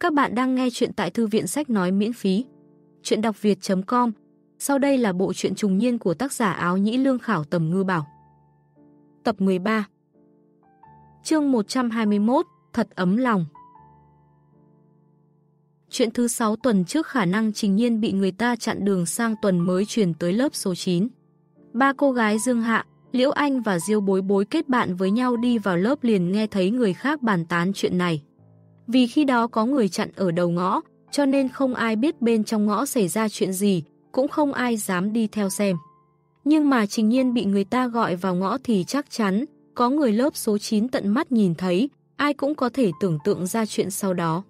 Các bạn đang nghe chuyện tại thư viện sách nói miễn phí. Chuyện đọc việt.com Sau đây là bộ truyện trùng niên của tác giả áo nhĩ lương khảo tầm ngư bảo. Tập 13 Chương 121 Thật ấm lòng Chuyện thứ 6 tuần trước khả năng trình nhiên bị người ta chặn đường sang tuần mới chuyển tới lớp số 9. Ba cô gái Dương Hạ, Liễu Anh và Diêu Bối Bối kết bạn với nhau đi vào lớp liền nghe thấy người khác bàn tán chuyện này. Vì khi đó có người chặn ở đầu ngõ, cho nên không ai biết bên trong ngõ xảy ra chuyện gì, cũng không ai dám đi theo xem. Nhưng mà trình nhiên bị người ta gọi vào ngõ thì chắc chắn, có người lớp số 9 tận mắt nhìn thấy, ai cũng có thể tưởng tượng ra chuyện sau đó.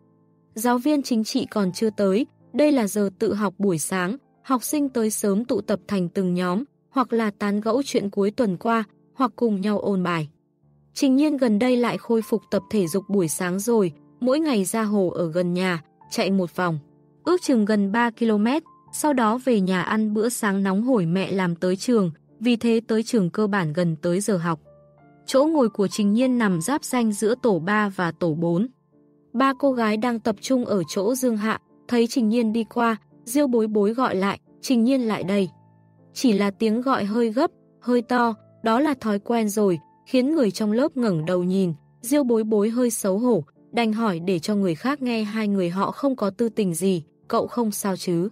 Giáo viên chính trị còn chưa tới, đây là giờ tự học buổi sáng, học sinh tới sớm tụ tập thành từng nhóm, hoặc là tán gẫu chuyện cuối tuần qua, hoặc cùng nhau ôn bài. Trình nhiên gần đây lại khôi phục tập thể dục buổi sáng rồi, mỗi ngày ra hồ ở gần nhà, chạy một vòng. Ước chừng gần 3 km, sau đó về nhà ăn bữa sáng nóng hổi mẹ làm tới trường, vì thế tới trường cơ bản gần tới giờ học. Chỗ ngồi của Trình Nhiên nằm giáp danh giữa tổ 3 và tổ 4. Ba cô gái đang tập trung ở chỗ Dương Hạ, thấy Trình Nhiên đi qua, Diêu bối bối gọi lại, Trình Nhiên lại đây. Chỉ là tiếng gọi hơi gấp, hơi to, đó là thói quen rồi, khiến người trong lớp ngẩng đầu nhìn, Diêu bối bối hơi xấu hổ, đành hỏi để cho người khác nghe hai người họ không có tư tình gì, cậu không sao chứ?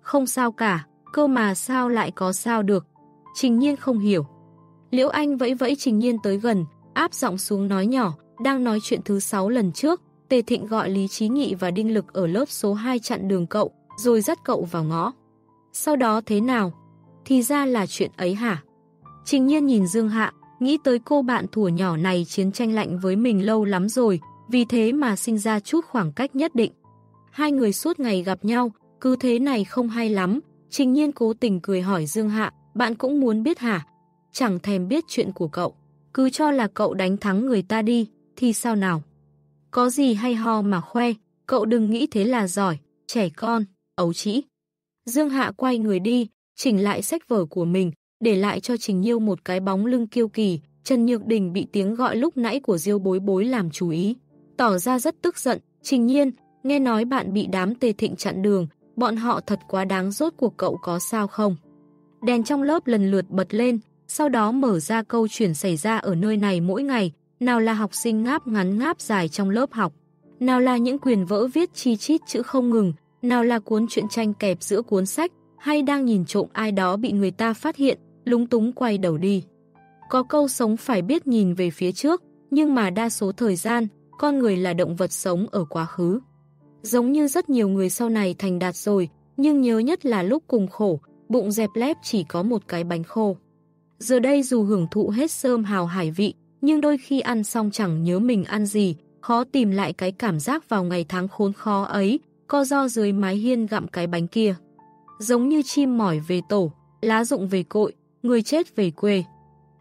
Không sao cả, cơ mà sao lại có sao được? Trình nhiên không hiểu. Liễu Anh vẫy vẫy Trình nhiên tới gần, áp giọng xuống nói nhỏ, đang nói chuyện thứ 6 lần trước, Tề Thịnh gọi Lý Trí Nghị và Đinh Lực ở lớp số 2 chặn đường cậu, rồi dắt cậu vào ngõ. Sau đó thế nào? Thì ra là chuyện ấy hả? Trình nhiên nhìn Dương Hạ, nghĩ tới cô bạn thủa nhỏ này chiến tranh lạnh với mình lâu lắm rồi, vì thế mà sinh ra chút khoảng cách nhất định. Hai người suốt ngày gặp nhau, cứ thế này không hay lắm, trình nhiên cố tình cười hỏi Dương Hạ, bạn cũng muốn biết hả? Chẳng thèm biết chuyện của cậu, cứ cho là cậu đánh thắng người ta đi, thì sao nào? Có gì hay ho mà khoe, cậu đừng nghĩ thế là giỏi, trẻ con, ấu trĩ. Dương Hạ quay người đi, chỉnh lại sách vở của mình, để lại cho Trình Nhiêu một cái bóng lưng kiêu kỳ, Trần Nhược Đình bị tiếng gọi lúc nãy của Diêu bối bối làm chú ý tỏ ra rất tức giận. Trình nhiên, nghe nói bạn bị đám tề thịnh chặn đường, bọn họ thật quá đáng rốt cuộc cậu có sao không? Đèn trong lớp lần lượt bật lên, sau đó mở ra câu chuyện xảy ra ở nơi này mỗi ngày, nào là học sinh ngáp ngắn ngáp dài trong lớp học, nào là những quyền vỡ viết chi chít chữ không ngừng, nào là cuốn truyện tranh kẹp giữa cuốn sách, hay đang nhìn trộm ai đó bị người ta phát hiện, lúng túng quay đầu đi. Có câu sống phải biết nhìn về phía trước, nhưng mà đa số thời gian, con người là động vật sống ở quá khứ. Giống như rất nhiều người sau này thành đạt rồi, nhưng nhớ nhất là lúc cùng khổ, bụng dẹp lép chỉ có một cái bánh khô. Giờ đây dù hưởng thụ hết sơm hào hải vị, nhưng đôi khi ăn xong chẳng nhớ mình ăn gì, khó tìm lại cái cảm giác vào ngày tháng khốn khó ấy, co do dưới mái hiên gặm cái bánh kia. Giống như chim mỏi về tổ, lá rụng về cội, người chết về quê.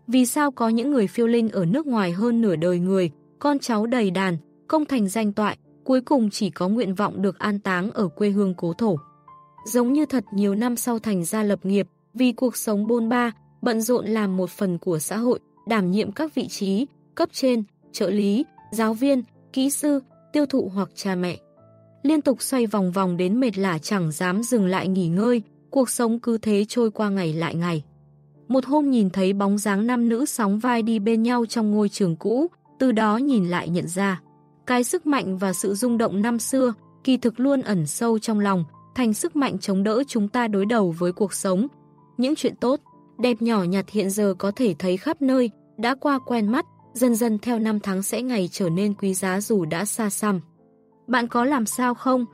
Vì sao có những người phiêu linh ở nước ngoài hơn nửa đời người, con cháu đầy đàn, công thành danh toại, cuối cùng chỉ có nguyện vọng được an táng ở quê hương cố thổ. Giống như thật nhiều năm sau thành ra lập nghiệp, vì cuộc sống bôn ba, bận rộn làm một phần của xã hội, đảm nhiệm các vị trí, cấp trên, trợ lý, giáo viên, kỹ sư, tiêu thụ hoặc cha mẹ. Liên tục xoay vòng vòng đến mệt lả chẳng dám dừng lại nghỉ ngơi, cuộc sống cứ thế trôi qua ngày lại ngày. Một hôm nhìn thấy bóng dáng nam nữ sóng vai đi bên nhau trong ngôi trường cũ, từ đó nhìn lại nhận ra. Cái sức mạnh và sự rung động năm xưa, kỳ thực luôn ẩn sâu trong lòng, thành sức mạnh chống đỡ chúng ta đối đầu với cuộc sống. Những chuyện tốt, đẹp nhỏ nhặt hiện giờ có thể thấy khắp nơi, đã qua quen mắt, dần dần theo năm tháng sẽ ngày trở nên quý giá dù đã xa xăm. Bạn có làm sao không?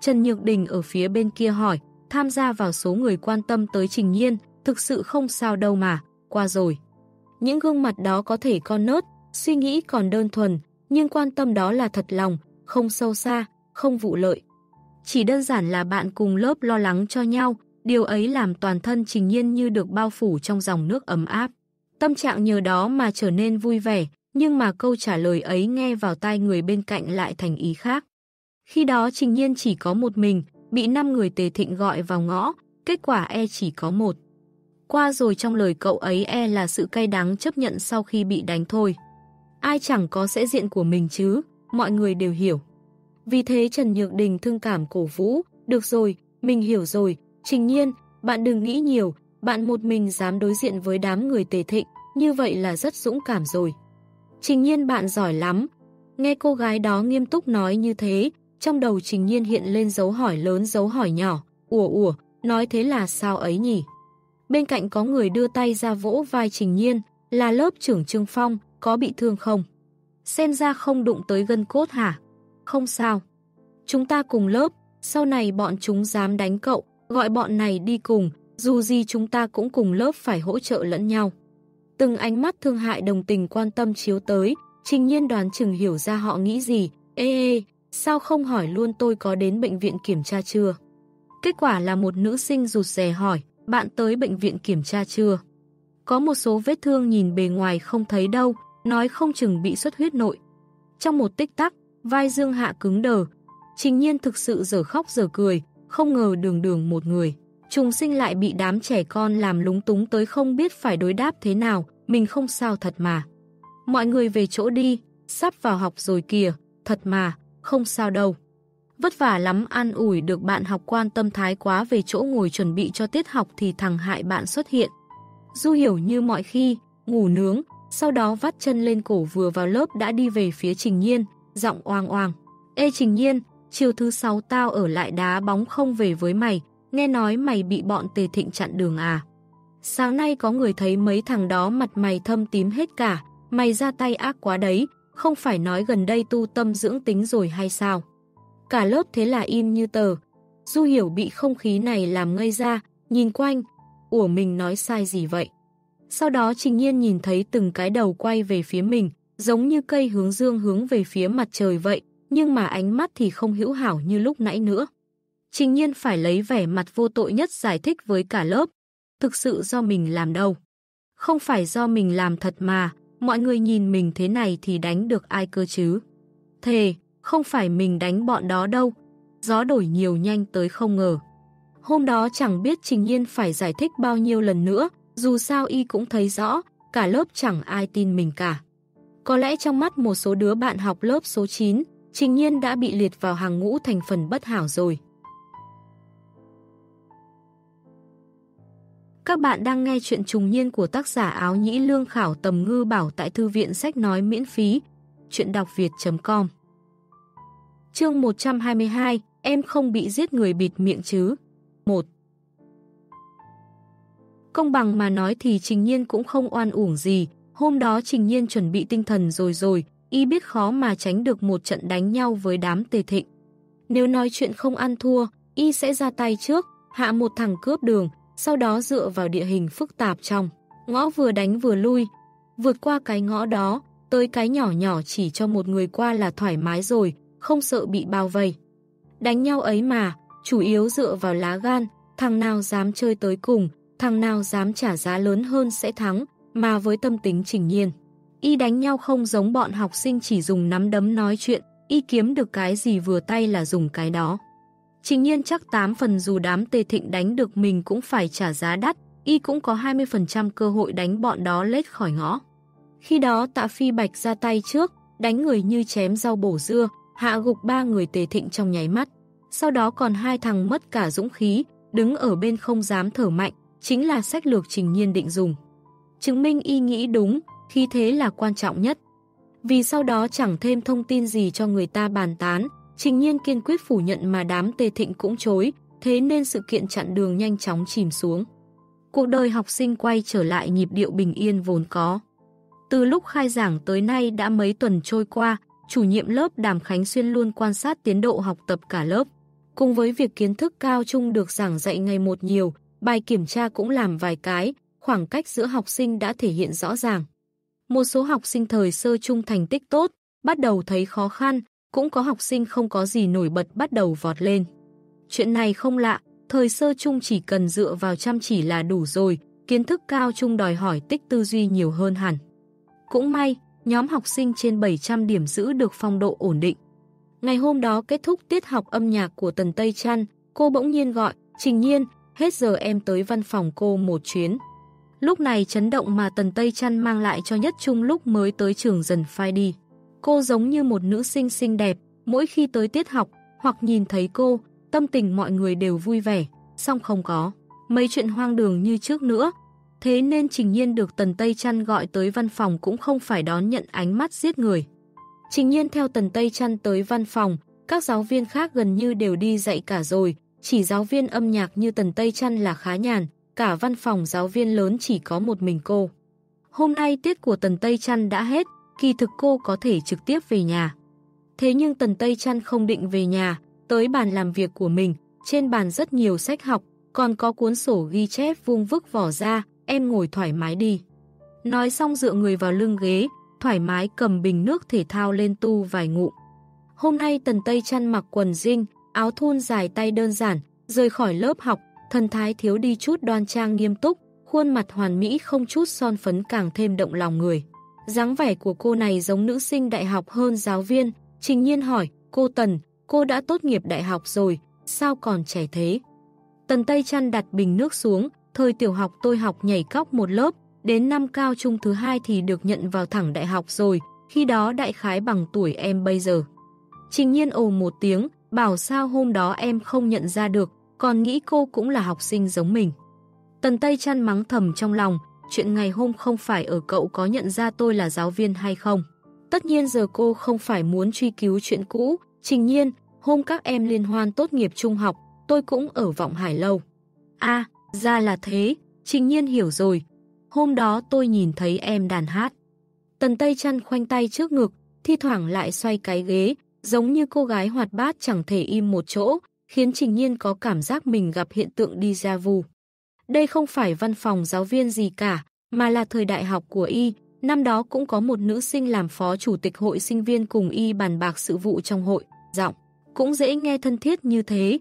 Trần Nhược Đình ở phía bên kia hỏi, tham gia vào số người quan tâm tới Trình Nhiên, thực sự không sao đâu mà, qua rồi. Những gương mặt đó có thể con nớt, Suy nghĩ còn đơn thuần, nhưng quan tâm đó là thật lòng, không sâu xa, không vụ lợi. Chỉ đơn giản là bạn cùng lớp lo lắng cho nhau, điều ấy làm toàn thân trình nhiên như được bao phủ trong dòng nước ấm áp. Tâm trạng nhờ đó mà trở nên vui vẻ, nhưng mà câu trả lời ấy nghe vào tai người bên cạnh lại thành ý khác. Khi đó trình nhiên chỉ có một mình, bị 5 người tề thịnh gọi vào ngõ, kết quả e chỉ có một. Qua rồi trong lời cậu ấy e là sự cay đắng chấp nhận sau khi bị đánh thôi ai chẳng có sẽ diện của mình chứ, mọi người đều hiểu. Vì thế Trần Nhược Đình thương cảm cổ vũ, được rồi, mình hiểu rồi, trình nhiên, bạn đừng nghĩ nhiều, bạn một mình dám đối diện với đám người tề thịnh, như vậy là rất dũng cảm rồi. Trình nhiên bạn giỏi lắm. Nghe cô gái đó nghiêm túc nói như thế, trong đầu trình nhiên hiện lên dấu hỏi lớn dấu hỏi nhỏ, ủa ủa, nói thế là sao ấy nhỉ? Bên cạnh có người đưa tay ra vỗ vai trình nhiên, là lớp trưởng Trương Phong, có bị thương không? Xem ra không đụng tới gân cốt hả? Không sao. Chúng ta cùng lớp, sau này bọn chúng dám đánh cậu, gọi bọn này đi cùng, dù gì chúng ta cũng cùng lớp phải hỗ trợ lẫn nhau. Từng ánh mắt thương hại đồng tình quan tâm chiếu tới, trình nhiên đoán chừng hiểu ra họ nghĩ gì. Ê ê, sao không hỏi luôn tôi có đến bệnh viện kiểm tra chưa? Kết quả là một nữ sinh rụt rè hỏi, bạn tới bệnh viện kiểm tra chưa? Có một số vết thương nhìn bề ngoài không thấy đâu, nói không chừng bị xuất huyết nội. Trong một tích tắc, vai Dương Hạ cứng đờ. Trình nhiên thực sự giờ khóc giờ cười, không ngờ đường đường một người. Trùng sinh lại bị đám trẻ con làm lúng túng tới không biết phải đối đáp thế nào, mình không sao thật mà. Mọi người về chỗ đi, sắp vào học rồi kìa, thật mà, không sao đâu. Vất vả lắm an ủi được bạn học quan tâm thái quá về chỗ ngồi chuẩn bị cho tiết học thì thằng hại bạn xuất hiện. Du hiểu như mọi khi, ngủ nướng, sau đó vắt chân lên cổ vừa vào lớp đã đi về phía Trình Nhiên, giọng oang oang. Ê Trình Nhiên, chiều thứ sáu tao ở lại đá bóng không về với mày, nghe nói mày bị bọn tề thịnh chặn đường à. Sáng nay có người thấy mấy thằng đó mặt mày thâm tím hết cả, mày ra tay ác quá đấy, không phải nói gần đây tu tâm dưỡng tính rồi hay sao? Cả lớp thế là im như tờ. Du hiểu bị không khí này làm ngây ra, nhìn quanh, ủa mình nói sai gì vậy? Sau đó Trình Nhiên nhìn thấy từng cái đầu quay về phía mình, giống như cây hướng dương hướng về phía mặt trời vậy, nhưng mà ánh mắt thì không hữu hảo như lúc nãy nữa. Trình Nhiên phải lấy vẻ mặt vô tội nhất giải thích với cả lớp. Thực sự do mình làm đâu. Không phải do mình làm thật mà, mọi người nhìn mình thế này thì đánh được ai cơ chứ. Thề, không phải mình đánh bọn đó đâu. Gió đổi nhiều nhanh tới không ngờ. Hôm đó chẳng biết Trình Nhiên phải giải thích bao nhiêu lần nữa, dù sao y cũng thấy rõ, cả lớp chẳng ai tin mình cả. Có lẽ trong mắt một số đứa bạn học lớp số 9, Trình Nhiên đã bị liệt vào hàng ngũ thành phần bất hảo rồi. Các bạn đang nghe chuyện trùng niên của tác giả áo nhĩ lương khảo tầm ngư bảo tại thư viện sách nói miễn phí. Chuyện đọc việt.com Chương 122 Em không bị giết người bịt miệng chứ 1 Công bằng mà nói thì Trình Nhiên cũng không oan uổng gì. Hôm đó Trình Nhiên chuẩn bị tinh thần rồi rồi, y biết khó mà tránh được một trận đánh nhau với đám tề thịnh. Nếu nói chuyện không ăn thua, y sẽ ra tay trước, hạ một thằng cướp đường, sau đó dựa vào địa hình phức tạp trong. Ngõ vừa đánh vừa lui, vượt qua cái ngõ đó, tới cái nhỏ nhỏ chỉ cho một người qua là thoải mái rồi, không sợ bị bao vây. Đánh nhau ấy mà, chủ yếu dựa vào lá gan, thằng nào dám chơi tới cùng, thằng nào dám trả giá lớn hơn sẽ thắng, mà với tâm tính trình nhiên. Y đánh nhau không giống bọn học sinh chỉ dùng nắm đấm nói chuyện, y kiếm được cái gì vừa tay là dùng cái đó. Trình nhiên chắc 8 phần dù đám tề thịnh đánh được mình cũng phải trả giá đắt, y cũng có 20% cơ hội đánh bọn đó lết khỏi ngõ. Khi đó tạ phi bạch ra tay trước, đánh người như chém rau bổ dưa, hạ gục ba người tề thịnh trong nháy mắt. Sau đó còn hai thằng mất cả dũng khí, đứng ở bên không dám thở mạnh, chính là sách lược trình nhiên định dùng. Chứng minh y nghĩ đúng, khi thế là quan trọng nhất. Vì sau đó chẳng thêm thông tin gì cho người ta bàn tán, trình nhiên kiên quyết phủ nhận mà đám tề thịnh cũng chối, thế nên sự kiện chặn đường nhanh chóng chìm xuống. Cuộc đời học sinh quay trở lại nhịp điệu bình yên vốn có. Từ lúc khai giảng tới nay đã mấy tuần trôi qua, chủ nhiệm lớp Đàm Khánh Xuyên luôn quan sát tiến độ học tập cả lớp. Cùng với việc kiến thức cao trung được giảng dạy ngày một nhiều, bài kiểm tra cũng làm vài cái, khoảng cách giữa học sinh đã thể hiện rõ ràng. Một số học sinh thời sơ trung thành tích tốt, bắt đầu thấy khó khăn, cũng có học sinh không có gì nổi bật bắt đầu vọt lên. Chuyện này không lạ, thời sơ trung chỉ cần dựa vào chăm chỉ là đủ rồi, kiến thức cao trung đòi hỏi tích tư duy nhiều hơn hẳn. Cũng may, nhóm học sinh trên 700 điểm giữ được phong độ ổn định. Ngày hôm đó kết thúc tiết học âm nhạc của Tần Tây Trăn, cô bỗng nhiên gọi, Trình Nhiên, hết giờ em tới văn phòng cô một chuyến. Lúc này chấn động mà Tần Tây Trăn mang lại cho Nhất Trung lúc mới tới trường dần phai đi. Cô giống như một nữ sinh xinh đẹp, Mỗi khi tới tiết học, hoặc nhìn thấy cô, tâm tình mọi người đều vui vẻ, song không có. Mấy chuyện hoang đường như trước nữa. Thế nên Trình Nhiên được Tần Tây Trăn gọi tới văn phòng cũng không phải đón nhận ánh mắt giết người. Trình Nhiên theo Tần Tây Trăn tới văn phòng, các giáo viên khác gần như đều đi dạy cả rồi, chỉ giáo viên âm nhạc như Tần Tây Trăn là khá nhàn, cả văn phòng giáo viên lớn chỉ có một mình cô. Hôm nay tiết của Tần Tây Trăn đã hết, kỳ thực cô có thể trực tiếp về nhà. Thế nhưng Tần Tây Trăn không định về nhà, tới bàn làm việc của mình, trên bàn rất nhiều sách học, còn có cuốn sổ ghi chép vuông vức vỏ ra, em ngồi thoải mái đi. Nói xong dựa người vào lưng ghế, thoải mái cầm bình nước thể thao lên tu vài ngụm Hôm nay Tần Tây Trăn mặc quần jean, áo thun dài tay đơn giản, rời khỏi lớp học, thần thái thiếu đi chút đoan trang nghiêm túc, khuôn mặt hoàn mỹ không chút son phấn càng thêm động lòng người. dáng vẻ của cô này giống nữ sinh đại học hơn giáo viên, trình nhiên hỏi, cô Tần, cô đã tốt nghiệp đại học rồi, sao còn trẻ thế? Tần Tây Trăn đặt bình nước xuống, thời tiểu học tôi học nhảy cóc một lớp, đến năm cao trung thứ hai thì được nhận vào thẳng đại học rồi, khi đó đại khái bằng tuổi em bây giờ. Trình nhiên ồ một tiếng, bảo sao hôm đó em không nhận ra được, còn nghĩ cô cũng là học sinh giống mình. Tần Tây chăn mắng thầm trong lòng, chuyện ngày hôm không phải ở cậu có nhận ra tôi là giáo viên hay không. Tất nhiên giờ cô không phải muốn truy cứu chuyện cũ, trình nhiên, hôm các em liên hoan tốt nghiệp trung học, tôi cũng ở vọng hải lâu. a ra là thế, trình nhiên hiểu rồi. Hôm đó tôi nhìn thấy em đàn hát. Tần Tây chăn khoanh tay trước ngực, thi thoảng lại xoay cái ghế, giống như cô gái hoạt bát chẳng thể im một chỗ, khiến Trình Nhiên có cảm giác mình gặp hiện tượng đi ra vu. Đây không phải văn phòng giáo viên gì cả, mà là thời đại học của Y, năm đó cũng có một nữ sinh làm phó chủ tịch hội sinh viên cùng Y bàn bạc sự vụ trong hội, giọng cũng dễ nghe thân thiết như thế.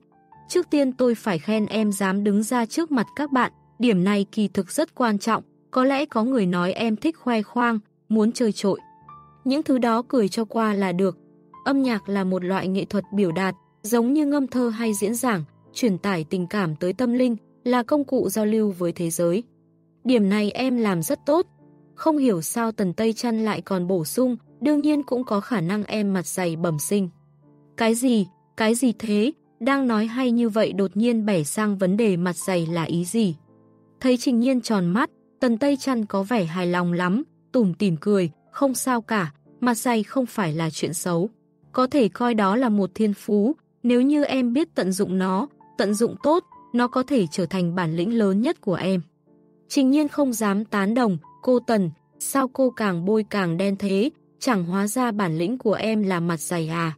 Trước tiên tôi phải khen em dám đứng ra trước mặt các bạn, điểm này kỳ thực rất quan trọng, có lẽ có người nói em thích khoe khoang, muốn chơi trội. Những thứ đó cười cho qua là được, Âm nhạc là một loại nghệ thuật biểu đạt, giống như ngâm thơ hay diễn giảng, truyền tải tình cảm tới tâm linh, là công cụ giao lưu với thế giới. Điểm này em làm rất tốt. Không hiểu sao Tần Tây Trăn lại còn bổ sung, đương nhiên cũng có khả năng em mặt dày bẩm sinh. Cái gì? Cái gì thế? Đang nói hay như vậy đột nhiên bẻ sang vấn đề mặt dày là ý gì? Thấy Trình Nhiên tròn mắt, Tần Tây Trăn có vẻ hài lòng lắm, tủm tỉm cười, không sao cả, mặt dày không phải là chuyện xấu có thể coi đó là một thiên phú, nếu như em biết tận dụng nó, tận dụng tốt, nó có thể trở thành bản lĩnh lớn nhất của em. Trình nhiên không dám tán đồng, cô Tần, sao cô càng bôi càng đen thế, chẳng hóa ra bản lĩnh của em là mặt dày à.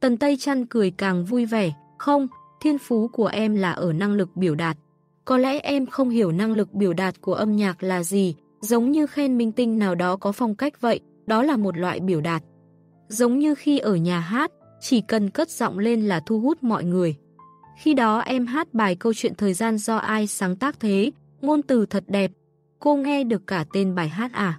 Tần Tây Trăn cười càng vui vẻ, không, thiên phú của em là ở năng lực biểu đạt. Có lẽ em không hiểu năng lực biểu đạt của âm nhạc là gì, giống như khen minh tinh nào đó có phong cách vậy, đó là một loại biểu đạt. Giống như khi ở nhà hát, chỉ cần cất giọng lên là thu hút mọi người. Khi đó em hát bài câu chuyện thời gian do ai sáng tác thế, ngôn từ thật đẹp. Cô nghe được cả tên bài hát à?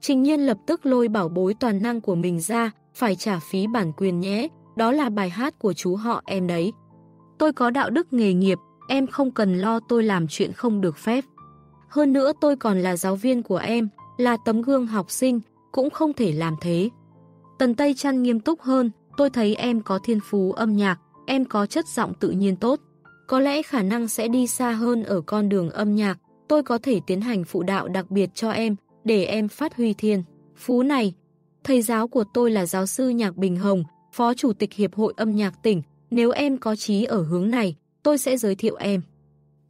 Trình nhiên lập tức lôi bảo bối toàn năng của mình ra, phải trả phí bản quyền nhé, đó là bài hát của chú họ em đấy. Tôi có đạo đức nghề nghiệp, em không cần lo tôi làm chuyện không được phép. Hơn nữa tôi còn là giáo viên của em, là tấm gương học sinh, cũng không thể làm thế. Tần Tây Trăn nghiêm túc hơn, tôi thấy em có thiên phú âm nhạc, em có chất giọng tự nhiên tốt. Có lẽ khả năng sẽ đi xa hơn ở con đường âm nhạc, tôi có thể tiến hành phụ đạo đặc biệt cho em, để em phát huy thiên. Phú này, thầy giáo của tôi là giáo sư Nhạc Bình Hồng, phó chủ tịch Hiệp hội âm nhạc tỉnh, nếu em có chí ở hướng này, tôi sẽ giới thiệu em.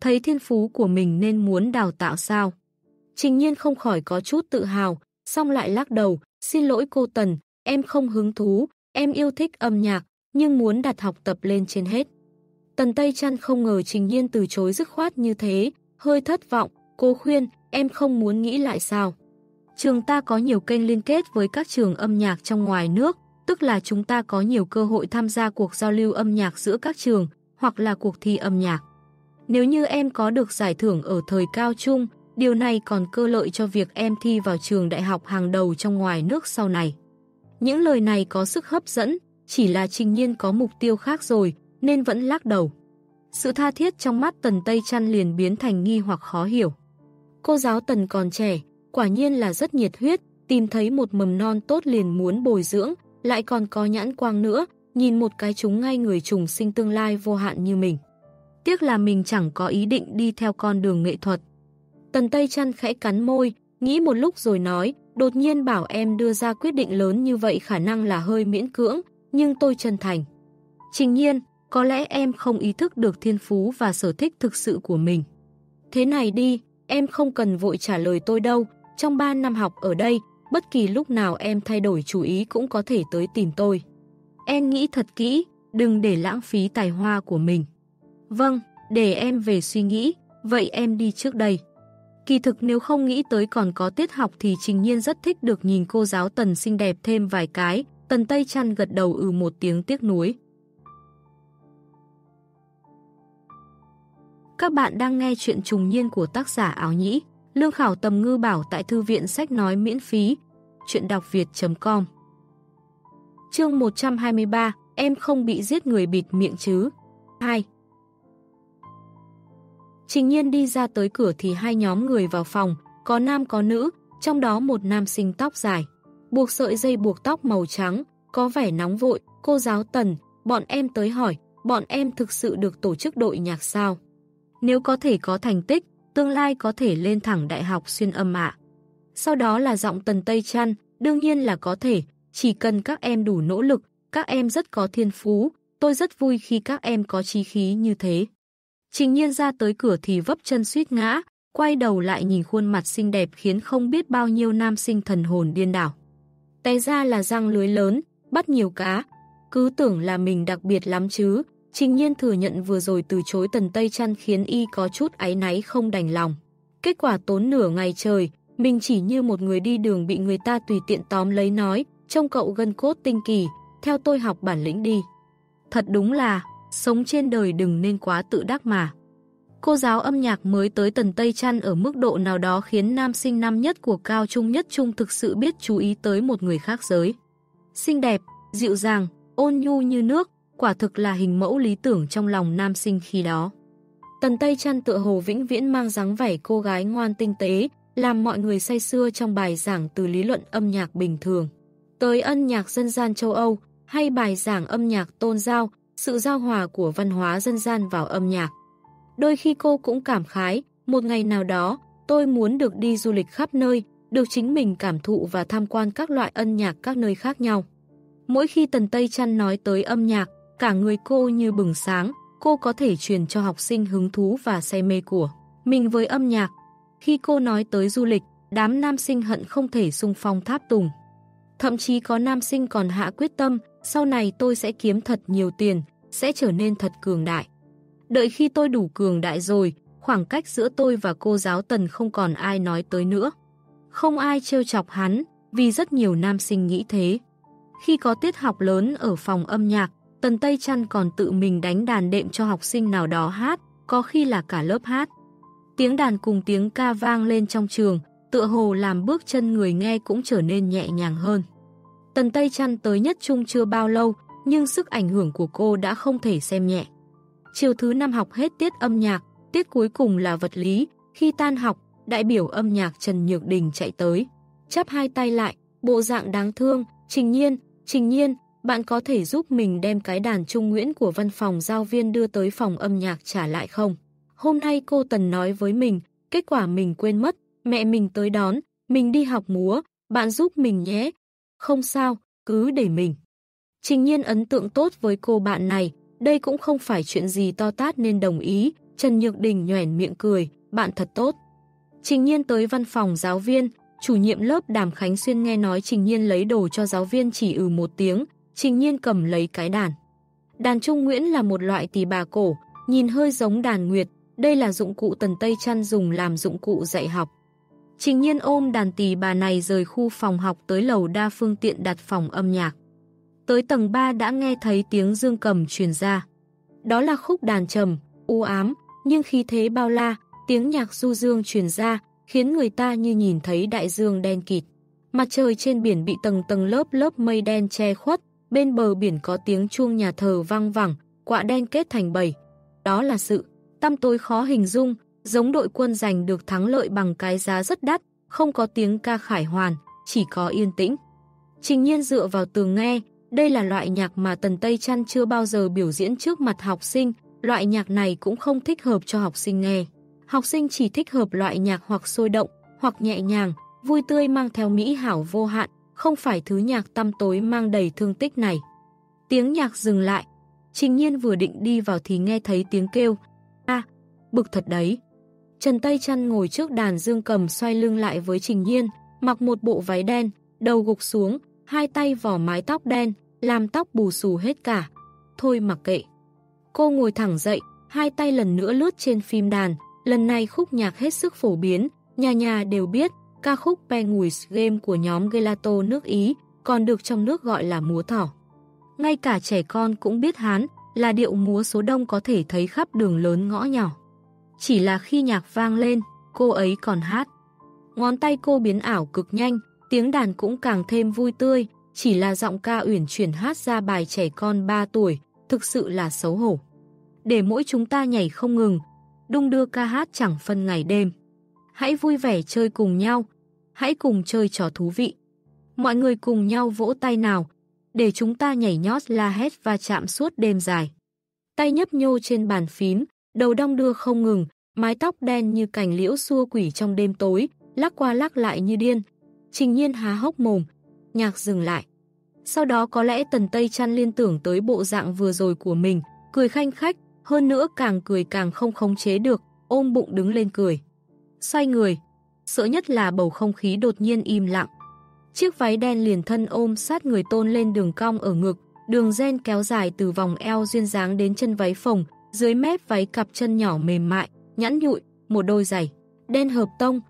Thấy thiên phú của mình nên muốn đào tạo sao? Trình nhiên không khỏi có chút tự hào, xong lại lắc đầu, xin lỗi cô Tần, Em không hứng thú, em yêu thích âm nhạc, nhưng muốn đặt học tập lên trên hết. Tần Tây Trăn không ngờ Trình Nhiên từ chối dứt khoát như thế, hơi thất vọng, cô khuyên, em không muốn nghĩ lại sao. Trường ta có nhiều kênh liên kết với các trường âm nhạc trong ngoài nước, tức là chúng ta có nhiều cơ hội tham gia cuộc giao lưu âm nhạc giữa các trường, hoặc là cuộc thi âm nhạc. Nếu như em có được giải thưởng ở thời cao trung, điều này còn cơ lợi cho việc em thi vào trường đại học hàng đầu trong ngoài nước sau này. Những lời này có sức hấp dẫn, chỉ là trình nhiên có mục tiêu khác rồi, nên vẫn lắc đầu. Sự tha thiết trong mắt Tần Tây Trăn liền biến thành nghi hoặc khó hiểu. Cô giáo Tần còn trẻ, quả nhiên là rất nhiệt huyết, tìm thấy một mầm non tốt liền muốn bồi dưỡng, lại còn có nhãn quang nữa, nhìn một cái chúng ngay người trùng sinh tương lai vô hạn như mình. Tiếc là mình chẳng có ý định đi theo con đường nghệ thuật. Tần Tây Trăn khẽ cắn môi, nghĩ một lúc rồi nói, đột nhiên bảo em đưa ra quyết định lớn như vậy khả năng là hơi miễn cưỡng, nhưng tôi chân thành. Trình nhiên, có lẽ em không ý thức được thiên phú và sở thích thực sự của mình. Thế này đi, em không cần vội trả lời tôi đâu, trong 3 năm học ở đây, bất kỳ lúc nào em thay đổi chủ ý cũng có thể tới tìm tôi. Em nghĩ thật kỹ, đừng để lãng phí tài hoa của mình. Vâng, để em về suy nghĩ, vậy em đi trước đây. Kỳ thực nếu không nghĩ tới còn có tiết học thì Trình Nhiên rất thích được nhìn cô giáo Tần xinh đẹp thêm vài cái, Tần Tây Trăn gật đầu ừ một tiếng tiếc nuối. Các bạn đang nghe chuyện trùng niên của tác giả áo nhĩ, lương khảo tầm ngư bảo tại thư viện sách nói miễn phí, chuyện đọc việt.com Chương 123, em không bị giết người bịt miệng chứ? 2 Trình nhiên đi ra tới cửa thì hai nhóm người vào phòng, có nam có nữ, trong đó một nam sinh tóc dài. Buộc sợi dây buộc tóc màu trắng, có vẻ nóng vội, cô giáo Tần, bọn em tới hỏi, bọn em thực sự được tổ chức đội nhạc sao? Nếu có thể có thành tích, tương lai có thể lên thẳng đại học xuyên âm ạ. Sau đó là giọng Tần Tây Trăn, đương nhiên là có thể, chỉ cần các em đủ nỗ lực, các em rất có thiên phú, tôi rất vui khi các em có trí khí như thế. Trình nhiên ra tới cửa thì vấp chân suýt ngã, quay đầu lại nhìn khuôn mặt xinh đẹp khiến không biết bao nhiêu nam sinh thần hồn điên đảo. Té ra là răng lưới lớn, bắt nhiều cá. Cứ tưởng là mình đặc biệt lắm chứ, trình nhiên thừa nhận vừa rồi từ chối tần Tây chăn khiến y có chút áy náy không đành lòng. Kết quả tốn nửa ngày trời, mình chỉ như một người đi đường bị người ta tùy tiện tóm lấy nói, trông cậu gân cốt tinh kỳ, theo tôi học bản lĩnh đi. Thật đúng là, sống trên đời đừng nên quá tự đắc mà. Cô giáo âm nhạc mới tới tần Tây Trăn ở mức độ nào đó khiến nam sinh năm nhất của cao trung nhất trung thực sự biết chú ý tới một người khác giới. Xinh đẹp, dịu dàng, ôn nhu như nước, quả thực là hình mẫu lý tưởng trong lòng nam sinh khi đó. Tần Tây Trăn tựa hồ vĩnh viễn mang dáng vẻ cô gái ngoan tinh tế, làm mọi người say xưa trong bài giảng từ lý luận âm nhạc bình thường. Tới ân nhạc dân gian châu Âu, hay bài giảng âm nhạc tôn giao, sự giao hòa của văn hóa dân gian vào âm nhạc. Đôi khi cô cũng cảm khái, một ngày nào đó, tôi muốn được đi du lịch khắp nơi, được chính mình cảm thụ và tham quan các loại âm nhạc các nơi khác nhau. Mỗi khi Tần Tây Trăn nói tới âm nhạc, cả người cô như bừng sáng, cô có thể truyền cho học sinh hứng thú và say mê của mình với âm nhạc. Khi cô nói tới du lịch, đám nam sinh hận không thể sung phong tháp tùng. Thậm chí có nam sinh còn hạ quyết tâm, sau này tôi sẽ kiếm thật nhiều tiền, sẽ trở nên thật cường đại. Đợi khi tôi đủ cường đại rồi, khoảng cách giữa tôi và cô giáo Tần không còn ai nói tới nữa. Không ai trêu chọc hắn, vì rất nhiều nam sinh nghĩ thế. Khi có tiết học lớn ở phòng âm nhạc, Tần Tây Trăn còn tự mình đánh đàn đệm cho học sinh nào đó hát, có khi là cả lớp hát. Tiếng đàn cùng tiếng ca vang lên trong trường, tựa hồ làm bước chân người nghe cũng trở nên nhẹ nhàng hơn. Tần Tây Trăn tới nhất trung chưa bao lâu, nhưng sức ảnh hưởng của cô đã không thể xem nhẹ. Chiều thứ năm học hết tiết âm nhạc, tiết cuối cùng là vật lý, khi tan học, đại biểu âm nhạc Trần Nhược Đình chạy tới. Chắp hai tay lại, bộ dạng đáng thương, trình nhiên, trình nhiên, bạn có thể giúp mình đem cái đàn trung nguyễn của văn phòng giao viên đưa tới phòng âm nhạc trả lại không? Hôm nay cô Tần nói với mình, kết quả mình quên mất, mẹ mình tới đón, mình đi học múa, bạn giúp mình nhé. Không sao, cứ để mình. Trình nhiên ấn tượng tốt với cô bạn này, đây cũng không phải chuyện gì to tát nên đồng ý, Trần Nhược Đình nhoẻn miệng cười, bạn thật tốt. Trình nhiên tới văn phòng giáo viên, chủ nhiệm lớp Đàm Khánh Xuyên nghe nói Trình nhiên lấy đồ cho giáo viên chỉ ừ một tiếng, Trình nhiên cầm lấy cái đàn. Đàn Trung Nguyễn là một loại tỳ bà cổ, nhìn hơi giống đàn nguyệt, đây là dụng cụ tần Tây chăn dùng làm dụng cụ dạy học. Trình nhiên ôm đàn tỳ bà này rời khu phòng học tới lầu đa phương tiện đặt phòng âm nhạc. Tới tầng 3 đã nghe thấy tiếng dương cầm truyền ra. Đó là khúc đàn trầm, u ám, nhưng khí thế bao la, tiếng nhạc du dương truyền ra, khiến người ta như nhìn thấy đại dương đen kịt. Mặt trời trên biển bị tầng tầng lớp lớp mây đen che khuất, bên bờ biển có tiếng chuông nhà thờ vang vẳng, quạ đen kết thành bầy. Đó là sự tăm tối khó hình dung, giống đội quân giành được thắng lợi bằng cái giá rất đắt, không có tiếng ca khải hoàn, chỉ có yên tĩnh. Trình nhiên dựa vào tường nghe, đây là loại nhạc mà Tần Tây Trăn chưa bao giờ biểu diễn trước mặt học sinh, loại nhạc này cũng không thích hợp cho học sinh nghe. Học sinh chỉ thích hợp loại nhạc hoặc sôi động, hoặc nhẹ nhàng, vui tươi mang theo mỹ hảo vô hạn, không phải thứ nhạc tăm tối mang đầy thương tích này. Tiếng nhạc dừng lại, Trình Nhiên vừa định đi vào thì nghe thấy tiếng kêu, a bực thật đấy. Trần Tây Trăn ngồi trước đàn dương cầm xoay lưng lại với Trình Nhiên, mặc một bộ váy đen, đầu gục xuống, hai tay vỏ mái tóc đen, làm tóc bù xù hết cả. Thôi mặc kệ. Cô ngồi thẳng dậy, hai tay lần nữa lướt trên phim đàn, lần này khúc nhạc hết sức phổ biến, nhà nhà đều biết, ca khúc Penguins Game của nhóm Gelato nước Ý, còn được trong nước gọi là múa thỏ. Ngay cả trẻ con cũng biết Hán, là điệu múa số đông có thể thấy khắp đường lớn ngõ nhỏ. Chỉ là khi nhạc vang lên, cô ấy còn hát. Ngón tay cô biến ảo cực nhanh, tiếng đàn cũng càng thêm vui tươi, chỉ là giọng ca uyển chuyển hát ra bài trẻ con 3 tuổi, thực sự là xấu hổ. Để mỗi chúng ta nhảy không ngừng, đung đưa ca hát chẳng phân ngày đêm. Hãy vui vẻ chơi cùng nhau, hãy cùng chơi trò thú vị. Mọi người cùng nhau vỗ tay nào, để chúng ta nhảy nhót la hét và chạm suốt đêm dài. Tay nhấp nhô trên bàn phím, đầu đong đưa không ngừng, mái tóc đen như cành liễu xua quỷ trong đêm tối, lắc qua lắc lại như điên. Trình nhiên há hốc mồm, nhạc dừng lại. Sau đó có lẽ Tần Tây chăn liên tưởng tới bộ dạng vừa rồi của mình, cười khanh khách, hơn nữa càng cười càng không khống chế được, ôm bụng đứng lên cười. Xoay người, sợ nhất là bầu không khí đột nhiên im lặng. Chiếc váy đen liền thân ôm sát người tôn lên đường cong ở ngực, đường ren kéo dài từ vòng eo duyên dáng đến chân váy phồng, dưới mép váy cặp chân nhỏ mềm mại, nhẵn nhụi, một đôi giày, đen hợp tông.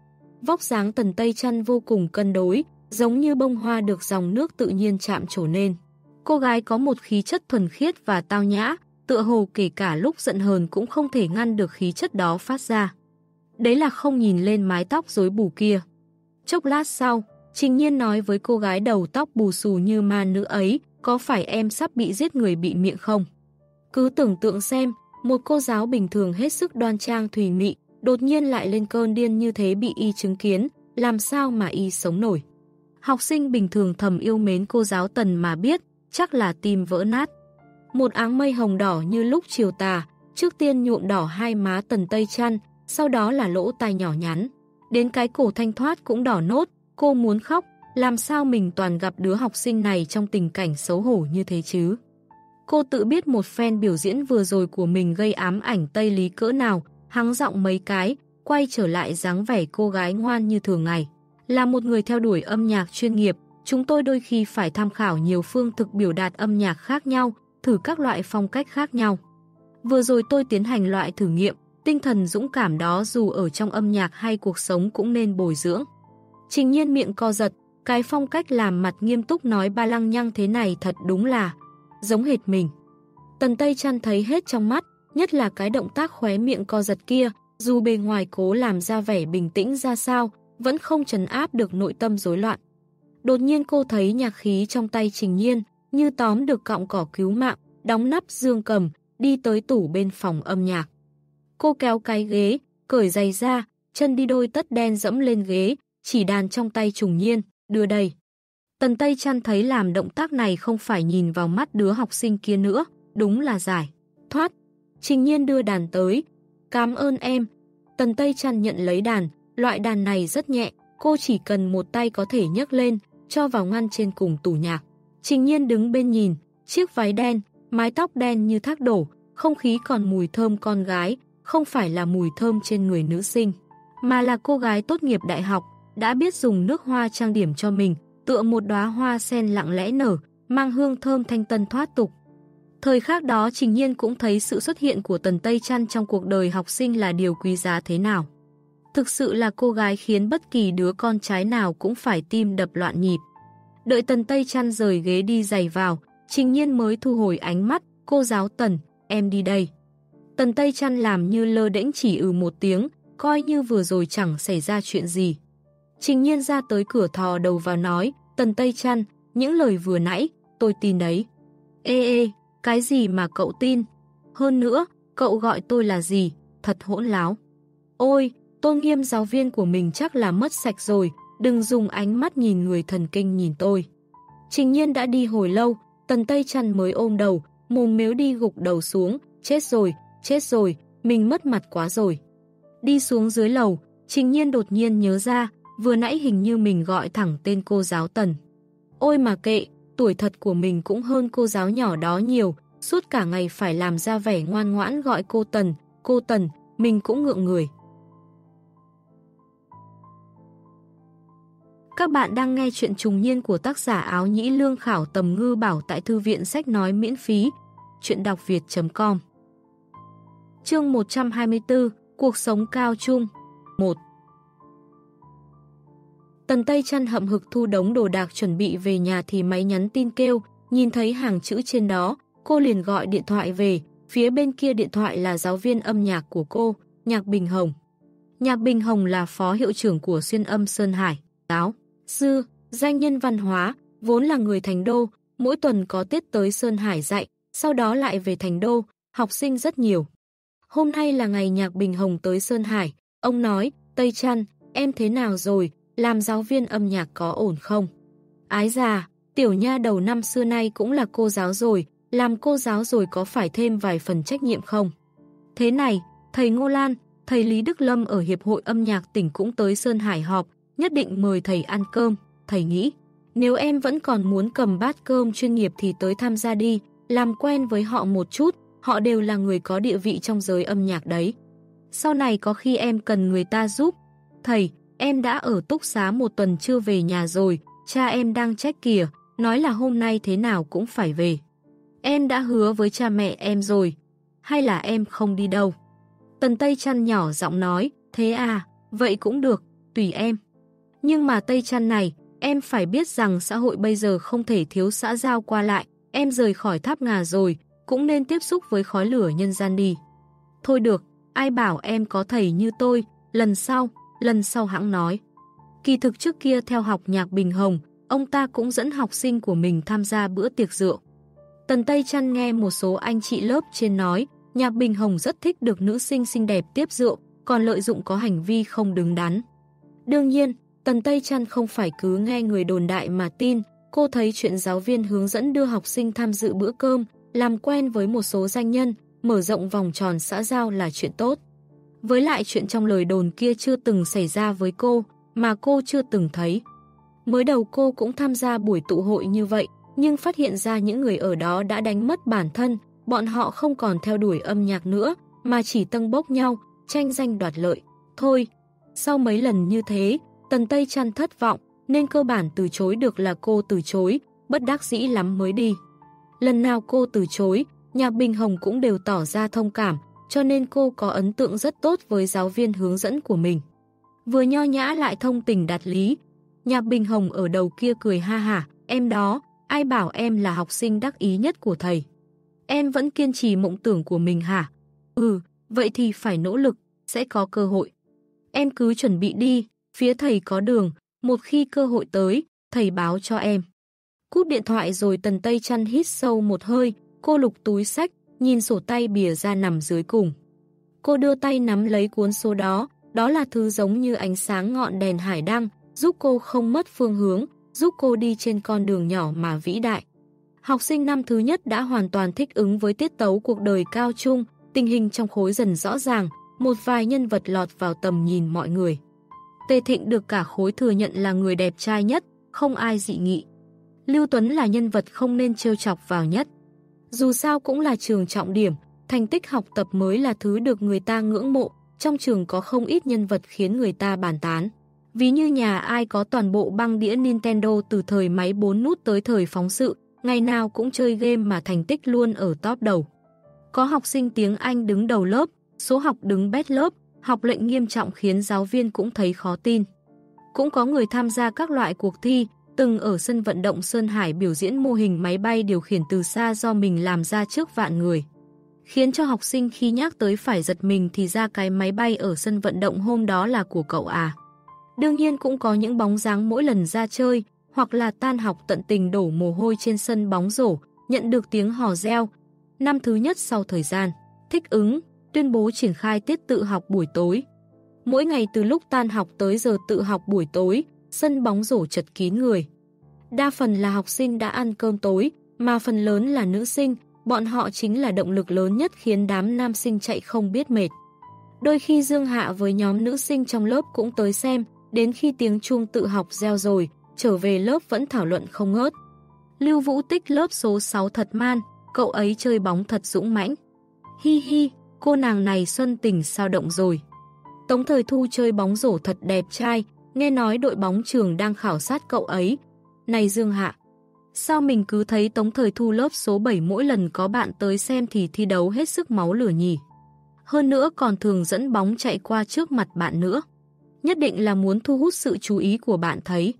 Vóc dáng tần tây chăn vô cùng cân đối, giống như bông hoa được dòng nước tự nhiên chạm trổ nên. Cô gái có một khí chất thuần khiết và tao nhã, tựa hồ kể cả lúc giận hờn cũng không thể ngăn được khí chất đó phát ra. Đấy là không nhìn lên mái tóc rối bù kia. Chốc lát sau, Trình Nhiên nói với cô gái đầu tóc bù xù như ma nữ ấy, có phải em sắp bị giết người bị miệng không? Cứ tưởng tượng xem, một cô giáo bình thường hết sức đoan trang thùy mị, đột nhiên lại lên cơn điên như thế bị y chứng kiến, làm sao mà y sống nổi. Học sinh bình thường thầm yêu mến cô giáo tần mà biết, chắc là tim vỡ nát. Một áng mây hồng đỏ như lúc chiều tà, trước tiên nhuộm đỏ hai má tần tây chăn, sau đó là lỗ tai nhỏ nhắn. Đến cái cổ thanh thoát cũng đỏ nốt, cô muốn khóc, làm sao mình toàn gặp đứa học sinh này trong tình cảnh xấu hổ như thế chứ? Cô tự biết một fan biểu diễn vừa rồi của mình gây ám ảnh Tây Lý cỡ nào, hắng giọng mấy cái, quay trở lại dáng vẻ cô gái ngoan như thường ngày. Là một người theo đuổi âm nhạc chuyên nghiệp, chúng tôi đôi khi phải tham khảo nhiều phương thực biểu đạt âm nhạc khác nhau, thử các loại phong cách khác nhau. Vừa rồi tôi tiến hành loại thử nghiệm, tinh thần dũng cảm đó dù ở trong âm nhạc hay cuộc sống cũng nên bồi dưỡng. Trình nhiên miệng co giật, cái phong cách làm mặt nghiêm túc nói ba lăng nhăng thế này thật đúng là giống hệt mình. Tần Tây chăn thấy hết trong mắt, nhất là cái động tác khóe miệng co giật kia, dù bề ngoài cố làm ra vẻ bình tĩnh ra sao, vẫn không trấn áp được nội tâm rối loạn. Đột nhiên cô thấy nhạc khí trong tay Trình Nhiên, như tóm được cọng cỏ cứu mạng, đóng nắp dương cầm, đi tới tủ bên phòng âm nhạc. Cô kéo cái ghế, cởi giày ra, chân đi đôi tất đen dẫm lên ghế, chỉ đàn trong tay trùng nhiên, đưa đây. Tần Tây Trăn thấy làm động tác này không phải nhìn vào mắt đứa học sinh kia nữa, đúng là giải. Thoát, trình nhiên đưa đàn tới. Cảm ơn em. Tần Tây Trăn nhận lấy đàn, loại đàn này rất nhẹ, cô chỉ cần một tay có thể nhấc lên, cho vào ngăn trên cùng tủ nhạc. Trình nhiên đứng bên nhìn, chiếc váy đen, mái tóc đen như thác đổ, không khí còn mùi thơm con gái, không phải là mùi thơm trên người nữ sinh, mà là cô gái tốt nghiệp đại học, đã biết dùng nước hoa trang điểm cho mình, tựa một đóa hoa sen lặng lẽ nở, mang hương thơm thanh tân thoát tục. Thời khác đó Trình Nhiên cũng thấy sự xuất hiện của Tần Tây Trăn trong cuộc đời học sinh là điều quý giá thế nào. Thực sự là cô gái khiến bất kỳ đứa con trái nào cũng phải tim đập loạn nhịp. Đợi Tần Tây chăn rời ghế đi giày vào, Trình Nhiên mới thu hồi ánh mắt, cô giáo Tần, em đi đây. Tần Tây chăn làm như lơ đễnh chỉ ừ một tiếng, coi như vừa rồi chẳng xảy ra chuyện gì. Trình nhiên ra tới cửa thò đầu vào nói, Tần Tây chăn những lời vừa nãy, tôi tin đấy. Ê ê, cái gì mà cậu tin? Hơn nữa, cậu gọi tôi là gì? Thật hỗn láo. Ôi, tôn nghiêm giáo viên của mình chắc là mất sạch rồi, đừng dùng ánh mắt nhìn người thần kinh nhìn tôi. Trình nhiên đã đi hồi lâu, Tần Tây Trăn mới ôm đầu, mồm mếu đi gục đầu xuống, chết rồi, chết rồi, mình mất mặt quá rồi. Đi xuống dưới lầu, Trình Nhiên đột nhiên nhớ ra, vừa nãy hình như mình gọi thẳng tên cô giáo Tần. Ôi mà kệ, tuổi thật của mình cũng hơn cô giáo nhỏ đó nhiều, suốt cả ngày phải làm ra vẻ ngoan ngoãn gọi cô Tần, cô Tần, mình cũng ngượng người. Các bạn đang nghe chuyện trùng niên của tác giả áo nhĩ lương khảo tầm ngư bảo tại thư viện sách nói miễn phí. Chuyện đọc việt.com Chương 124 Cuộc sống cao trung. 1 Tần Tây chăn hậm hực thu đống đồ đạc chuẩn bị về nhà thì máy nhắn tin kêu, nhìn thấy hàng chữ trên đó, cô liền gọi điện thoại về, phía bên kia điện thoại là giáo viên âm nhạc của cô, Nhạc Bình Hồng. Nhạc Bình Hồng là phó hiệu trưởng của xuyên âm Sơn Hải, giáo, sư, danh nhân văn hóa, vốn là người thành đô, mỗi tuần có tiết tới Sơn Hải dạy, sau đó lại về thành đô, học sinh rất nhiều. Hôm nay là ngày Nhạc Bình Hồng tới Sơn Hải, ông nói, Tây Trăn, em thế nào rồi, làm giáo viên âm nhạc có ổn không? Ái già, tiểu nha đầu năm xưa nay cũng là cô giáo rồi, làm cô giáo rồi có phải thêm vài phần trách nhiệm không? Thế này, thầy Ngô Lan, thầy Lý Đức Lâm ở Hiệp hội âm nhạc tỉnh cũng tới Sơn Hải họp, nhất định mời thầy ăn cơm, thầy nghĩ. Nếu em vẫn còn muốn cầm bát cơm chuyên nghiệp thì tới tham gia đi, làm quen với họ một chút, họ đều là người có địa vị trong giới âm nhạc đấy. Sau này có khi em cần người ta giúp. Thầy, em đã ở túc xá một tuần chưa về nhà rồi, cha em đang trách kìa, nói là hôm nay thế nào cũng phải về. Em đã hứa với cha mẹ em rồi, hay là em không đi đâu? Tần Tây chăn nhỏ giọng nói, thế à, vậy cũng được, tùy em. Nhưng mà Tây trăn này, em phải biết rằng xã hội bây giờ không thể thiếu xã giao qua lại, em rời khỏi tháp ngà rồi, cũng nên tiếp xúc với khói lửa nhân gian đi. Thôi được, ai bảo em có thầy như tôi, lần sau, lần sau hãng nói. Kỳ thực trước kia theo học nhạc Bình Hồng, ông ta cũng dẫn học sinh của mình tham gia bữa tiệc rượu. Tần Tây Trăn nghe một số anh chị lớp trên nói, nhạc Bình Hồng rất thích được nữ sinh xinh đẹp tiếp rượu, còn lợi dụng có hành vi không đứng đắn. Đương nhiên, Tần Tây Trăn không phải cứ nghe người đồn đại mà tin, cô thấy chuyện giáo viên hướng dẫn đưa học sinh tham dự bữa cơm, làm quen với một số danh nhân, mở rộng vòng tròn xã giao là chuyện tốt. Với lại chuyện trong lời đồn kia chưa từng xảy ra với cô, mà cô chưa từng thấy. Mới đầu cô cũng tham gia buổi tụ hội như vậy, nhưng phát hiện ra những người ở đó đã đánh mất bản thân, bọn họ không còn theo đuổi âm nhạc nữa, mà chỉ tâng bốc nhau, tranh danh đoạt lợi. Thôi, sau mấy lần như thế, Tần Tây trăn thất vọng, nên cơ bản từ chối được là cô từ chối, bất đắc dĩ lắm mới đi. Lần nào cô từ chối, nhà Bình Hồng cũng đều tỏ ra thông cảm, cho nên cô có ấn tượng rất tốt với giáo viên hướng dẫn của mình. Vừa nho nhã lại thông tình đạt lý, nhà Bình Hồng ở đầu kia cười ha hả, em đó, ai bảo em là học sinh đắc ý nhất của thầy. Em vẫn kiên trì mộng tưởng của mình hả? Ừ, vậy thì phải nỗ lực, sẽ có cơ hội. Em cứ chuẩn bị đi, phía thầy có đường, một khi cơ hội tới, thầy báo cho em. Cúp điện thoại rồi tần tây chăn hít sâu một hơi, cô lục túi sách, nhìn sổ tay bìa ra nằm dưới cùng. Cô đưa tay nắm lấy cuốn số đó, đó là thứ giống như ánh sáng ngọn đèn hải đăng, giúp cô không mất phương hướng, giúp cô đi trên con đường nhỏ mà vĩ đại. Học sinh năm thứ nhất đã hoàn toàn thích ứng với tiết tấu cuộc đời cao trung, tình hình trong khối dần rõ ràng, một vài nhân vật lọt vào tầm nhìn mọi người. Tề Thịnh được cả khối thừa nhận là người đẹp trai nhất, không ai dị nghị. Lưu Tuấn là nhân vật không nên trêu chọc vào nhất. Dù sao cũng là trường trọng điểm, thành tích học tập mới là thứ được người ta ngưỡng mộ, trong trường có không ít nhân vật khiến người ta bàn tán. Ví như nhà ai có toàn bộ băng đĩa Nintendo từ thời máy 4 nút tới thời phóng sự, ngày nào cũng chơi game mà thành tích luôn ở top đầu. Có học sinh tiếng Anh đứng đầu lớp, số học đứng bét lớp, học lệnh nghiêm trọng khiến giáo viên cũng thấy khó tin. Cũng có người tham gia các loại cuộc thi, từng ở sân vận động Sơn Hải biểu diễn mô hình máy bay điều khiển từ xa do mình làm ra trước vạn người. Khiến cho học sinh khi nhắc tới phải giật mình thì ra cái máy bay ở sân vận động hôm đó là của cậu à. Đương nhiên cũng có những bóng dáng mỗi lần ra chơi, hoặc là tan học tận tình đổ mồ hôi trên sân bóng rổ, nhận được tiếng hò reo. Năm thứ nhất sau thời gian, thích ứng, tuyên bố triển khai tiết tự học buổi tối. Mỗi ngày từ lúc tan học tới giờ tự học buổi tối, sân bóng rổ chật kín người. Đa phần là học sinh đã ăn cơm tối, mà phần lớn là nữ sinh, bọn họ chính là động lực lớn nhất khiến đám nam sinh chạy không biết mệt. Đôi khi Dương Hạ với nhóm nữ sinh trong lớp cũng tới xem, đến khi tiếng chuông tự học reo rồi, trở về lớp vẫn thảo luận không ngớt. Lưu Vũ Tích lớp số 6 thật man, cậu ấy chơi bóng thật dũng mãnh. Hi hi, cô nàng này xuân tình sao động rồi. Tống Thời Thu chơi bóng rổ thật đẹp trai, nghe nói đội bóng trường đang khảo sát cậu ấy. Này Dương Hạ, sao mình cứ thấy Tống Thời Thu lớp số 7 mỗi lần có bạn tới xem thì thi đấu hết sức máu lửa nhỉ? Hơn nữa còn thường dẫn bóng chạy qua trước mặt bạn nữa. Nhất định là muốn thu hút sự chú ý của bạn thấy.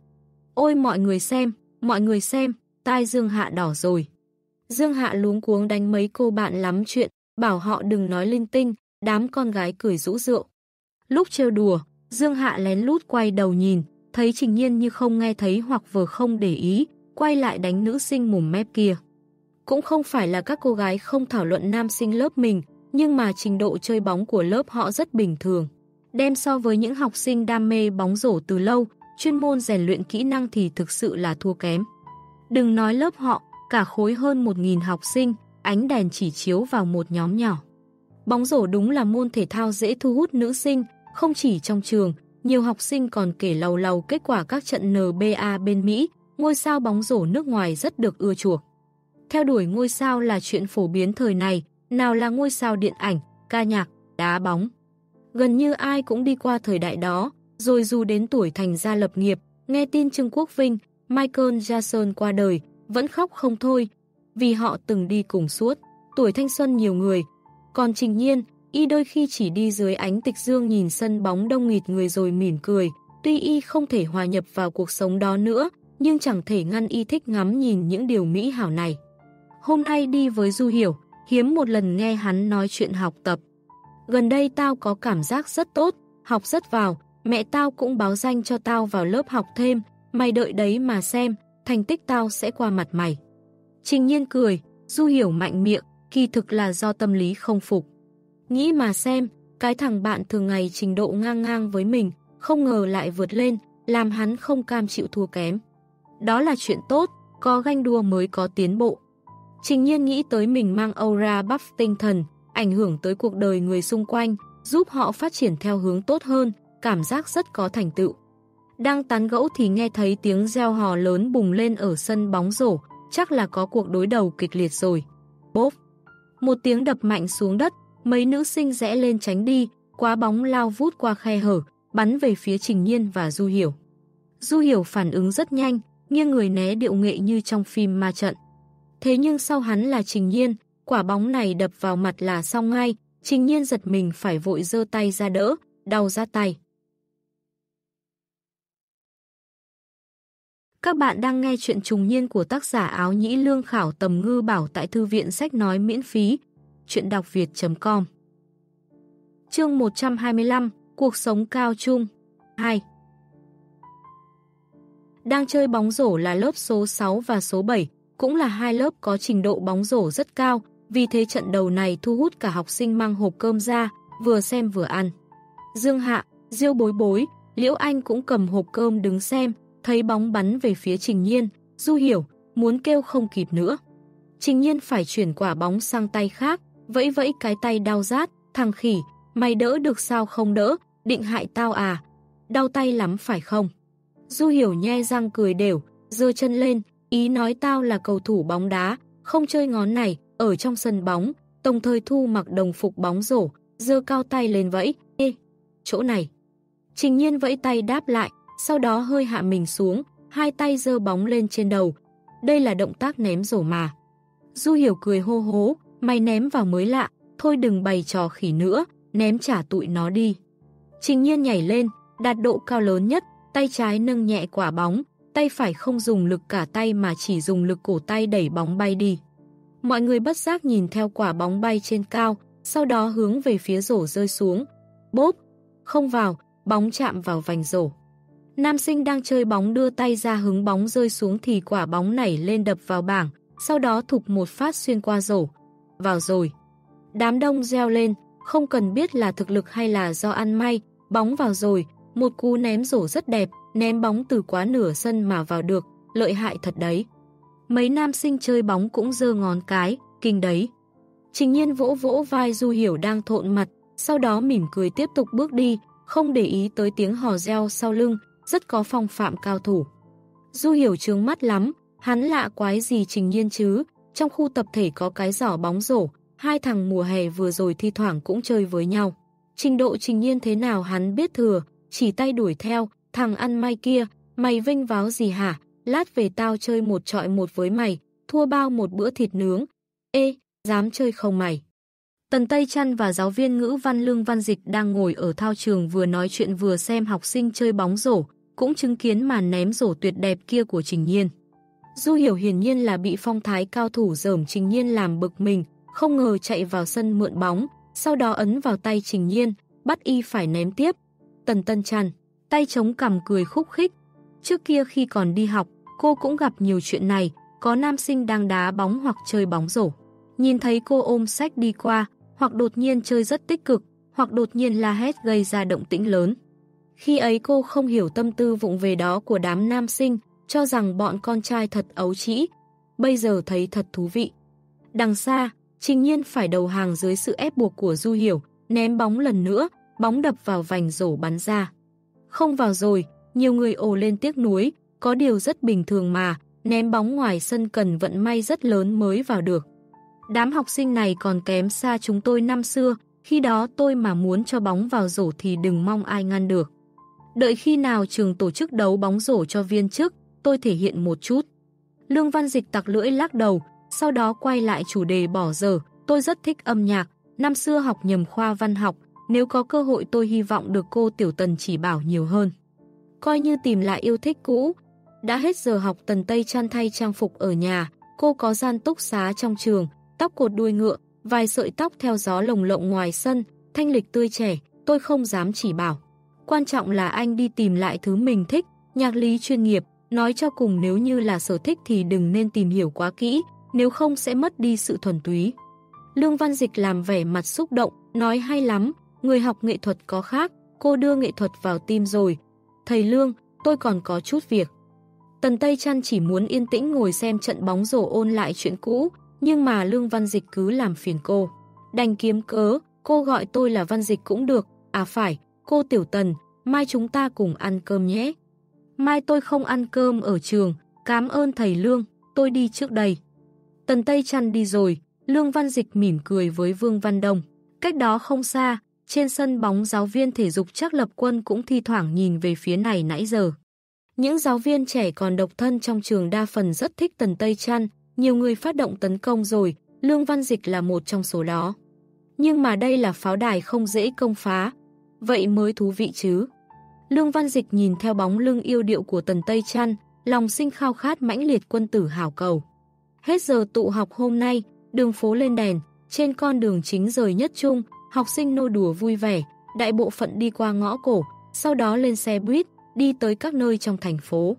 Ôi mọi người xem, mọi người xem, tai Dương Hạ đỏ rồi. Dương Hạ luống cuống đánh mấy cô bạn lắm chuyện, bảo họ đừng nói linh tinh, đám con gái cười rũ rượu. Lúc trêu đùa, Dương Hạ lén lút quay đầu nhìn, thấy Trình Nhiên như không nghe thấy hoặc vừa không để ý, quay lại đánh nữ sinh mồm mép kia. Cũng không phải là các cô gái không thảo luận nam sinh lớp mình, nhưng mà trình độ chơi bóng của lớp họ rất bình thường. Đem so với những học sinh đam mê bóng rổ từ lâu, chuyên môn rèn luyện kỹ năng thì thực sự là thua kém. Đừng nói lớp họ, cả khối hơn 1.000 học sinh, ánh đèn chỉ chiếu vào một nhóm nhỏ. Bóng rổ đúng là môn thể thao dễ thu hút nữ sinh, không chỉ trong trường, nhiều học sinh còn kể lầu lầu kết quả các trận NBA bên Mỹ, ngôi sao bóng rổ nước ngoài rất được ưa chuộng. Theo đuổi ngôi sao là chuyện phổ biến thời này, nào là ngôi sao điện ảnh, ca nhạc, đá bóng. Gần như ai cũng đi qua thời đại đó, rồi dù đến tuổi thành gia lập nghiệp, nghe tin Trương Quốc Vinh, Michael Jackson qua đời, vẫn khóc không thôi, vì họ từng đi cùng suốt, tuổi thanh xuân nhiều người. Còn Trình Nhiên, y đôi khi chỉ đi dưới ánh tịch dương nhìn sân bóng đông nghịt người rồi mỉm cười, tuy y không thể hòa nhập vào cuộc sống đó nữa, nhưng chẳng thể ngăn y thích ngắm nhìn những điều mỹ hảo này. Hôm nay đi với Du Hiểu, hiếm một lần nghe hắn nói chuyện học tập. Gần đây tao có cảm giác rất tốt, học rất vào, mẹ tao cũng báo danh cho tao vào lớp học thêm, mày đợi đấy mà xem, thành tích tao sẽ qua mặt mày. Trình nhiên cười, Du Hiểu mạnh miệng, kỳ thực là do tâm lý không phục. Nghĩ mà xem, cái thằng bạn thường ngày trình độ ngang ngang với mình, không ngờ lại vượt lên, làm hắn không cam chịu thua kém. Đó là chuyện tốt, có ganh đua mới có tiến bộ. Trình nhiên nghĩ tới mình mang aura buff tinh thần, ảnh hưởng tới cuộc đời người xung quanh, giúp họ phát triển theo hướng tốt hơn, cảm giác rất có thành tựu. Đang tán gẫu thì nghe thấy tiếng reo hò lớn bùng lên ở sân bóng rổ, chắc là có cuộc đối đầu kịch liệt rồi. Bốp! Một tiếng đập mạnh xuống đất, mấy nữ sinh rẽ lên tránh đi, quá bóng lao vút qua khe hở, bắn về phía Trình Nhiên và Du Hiểu. Du Hiểu phản ứng rất nhanh, nghiêng người né điệu nghệ như trong phim ma trận. Thế nhưng sau hắn là Trình Nhiên, quả bóng này đập vào mặt là xong ngay, Trình Nhiên giật mình phải vội dơ tay ra đỡ, đau ra tay. Các bạn đang nghe chuyện trùng niên của tác giả áo nhĩ lương khảo tầm ngư bảo tại thư viện sách nói miễn phí. Chuyện đọc việt.com Chương 125 Cuộc sống cao trung 2 Đang chơi bóng rổ là lớp số 6 và số 7, cũng là hai lớp có trình độ bóng rổ rất cao, vì thế trận đầu này thu hút cả học sinh mang hộp cơm ra, vừa xem vừa ăn. Dương Hạ, Diêu Bối Bối, Liễu Anh cũng cầm hộp cơm đứng xem, thấy bóng bắn về phía Trình Nhiên, Du hiểu, muốn kêu không kịp nữa. Trình Nhiên phải chuyển quả bóng sang tay khác, vẫy vẫy cái tay đau rát, thằng khỉ, mày đỡ được sao không đỡ, định hại tao à, đau tay lắm phải không? Du hiểu nhe răng cười đều, dơ chân lên, ý nói tao là cầu thủ bóng đá, không chơi ngón này, ở trong sân bóng, đồng thời thu mặc đồng phục bóng rổ, dơ cao tay lên vẫy, ê, chỗ này. Trình nhiên vẫy tay đáp lại, sau đó hơi hạ mình xuống, hai tay dơ bóng lên trên đầu. Đây là động tác ném rổ mà. Du hiểu cười hô hố, mày ném vào mới lạ, thôi đừng bày trò khỉ nữa, ném trả tụi nó đi. Trình nhiên nhảy lên, đạt độ cao lớn nhất, tay trái nâng nhẹ quả bóng, tay phải không dùng lực cả tay mà chỉ dùng lực cổ tay đẩy bóng bay đi. Mọi người bất giác nhìn theo quả bóng bay trên cao, sau đó hướng về phía rổ rơi xuống. Bốp, không vào, bóng chạm vào vành rổ. Nam sinh đang chơi bóng đưa tay ra hứng bóng rơi xuống thì quả bóng nảy lên đập vào bảng, sau đó thục một phát xuyên qua rổ. Vào rồi. Đám đông reo lên, không cần biết là thực lực hay là do ăn may, bóng vào rồi, một cú ném rổ rất đẹp, ném bóng từ quá nửa sân mà vào được, lợi hại thật đấy. Mấy nam sinh chơi bóng cũng dơ ngón cái, kinh đấy. Trình nhiên vỗ vỗ vai Du Hiểu đang thộn mặt, sau đó mỉm cười tiếp tục bước đi, không để ý tới tiếng hò reo sau lưng, rất có phong phạm cao thủ. Du Hiểu trướng mắt lắm, hắn lạ quái gì Trình nhiên chứ, trong khu tập thể có cái giỏ bóng rổ, hai thằng mùa hè vừa rồi thi thoảng cũng chơi với nhau. Trình độ Trình nhiên thế nào hắn biết thừa, chỉ tay đuổi theo, thằng ăn may kia, mày vinh váo gì hả, lát về tao chơi một trọi một với mày, thua bao một bữa thịt nướng. Ê, dám chơi không mày? Tần Tây Trăn và giáo viên ngữ văn Lương Văn Dịch đang ngồi ở thao trường vừa nói chuyện vừa xem học sinh chơi bóng rổ, cũng chứng kiến màn ném rổ tuyệt đẹp kia của Trình Nhiên. Du Hiểu hiển nhiên là bị phong thái cao thủ dởm Trình Nhiên làm bực mình, không ngờ chạy vào sân mượn bóng, sau đó ấn vào tay Trình Nhiên, bắt y phải ném tiếp. Tần Tân Trăn, tay chống cằm cười khúc khích. Trước kia khi còn đi học, cô cũng gặp nhiều chuyện này, có nam sinh đang đá bóng hoặc chơi bóng rổ. Nhìn thấy cô ôm sách đi qua, hoặc đột nhiên chơi rất tích cực, hoặc đột nhiên la hét gây ra động tĩnh lớn. Khi ấy cô không hiểu tâm tư vụng về đó của đám nam sinh, cho rằng bọn con trai thật ấu trĩ. Bây giờ thấy thật thú vị. Đằng xa, trình nhiên phải đầu hàng dưới sự ép buộc của Du Hiểu, ném bóng lần nữa, bóng đập vào vành rổ bắn ra. Không vào rồi, nhiều người ồ lên tiếc nuối, có điều rất bình thường mà, ném bóng ngoài sân cần vận may rất lớn mới vào được. Đám học sinh này còn kém xa chúng tôi năm xưa, khi đó tôi mà muốn cho bóng vào rổ thì đừng mong ai ngăn được. Đợi khi nào trường tổ chức đấu bóng rổ cho viên chức, tôi thể hiện một chút. Lương Văn Dịch tặc lưỡi lắc đầu, sau đó quay lại chủ đề bỏ giờ. Tôi rất thích âm nhạc, năm xưa học nhầm khoa văn học, nếu có cơ hội tôi hy vọng được cô Tiểu Tần chỉ bảo nhiều hơn. Coi như tìm lại yêu thích cũ. Đã hết giờ học Tần Tây chăn thay trang phục ở nhà, cô có gian túc xá trong trường, tóc cột đuôi ngựa, vài sợi tóc theo gió lồng lộng ngoài sân, thanh lịch tươi trẻ, tôi không dám chỉ bảo. Quan trọng là anh đi tìm lại thứ mình thích, nhạc lý chuyên nghiệp, nói cho cùng nếu như là sở thích thì đừng nên tìm hiểu quá kỹ, nếu không sẽ mất đi sự thuần túy. Lương Văn Dịch làm vẻ mặt xúc động, nói hay lắm, người học nghệ thuật có khác, cô đưa nghệ thuật vào tim rồi. Thầy Lương, tôi còn có chút việc. Tần Tây Trăn chỉ muốn yên tĩnh ngồi xem trận bóng rổ ôn lại chuyện cũ, nhưng mà Lương Văn Dịch cứ làm phiền cô. Đành kiếm cớ, cô gọi tôi là Văn Dịch cũng được, à phải, cô Tiểu Tần, mai chúng ta cùng ăn cơm nhé. Mai tôi không ăn cơm ở trường, cảm ơn thầy Lương, tôi đi trước đây. Tần Tây Trăn đi rồi, Lương Văn Dịch mỉm cười với Vương Văn Đông. Cách đó không xa, trên sân bóng giáo viên thể dục chắc lập quân cũng thi thoảng nhìn về phía này nãy giờ. Những giáo viên trẻ còn độc thân trong trường đa phần rất thích Tần Tây Trăn, nhiều người phát động tấn công rồi, Lương Văn Dịch là một trong số đó. Nhưng mà đây là pháo đài không dễ công phá, vậy mới thú vị chứ. Lương Văn Dịch nhìn theo bóng lưng yêu điệu của Tần Tây Trăn, lòng sinh khao khát mãnh liệt quân tử hảo cầu. Hết giờ tụ học hôm nay, đường phố lên đèn, trên con đường chính rời nhất trung, học sinh nô đùa vui vẻ, đại bộ phận đi qua ngõ cổ, sau đó lên xe buýt, đi tới các nơi trong thành phố.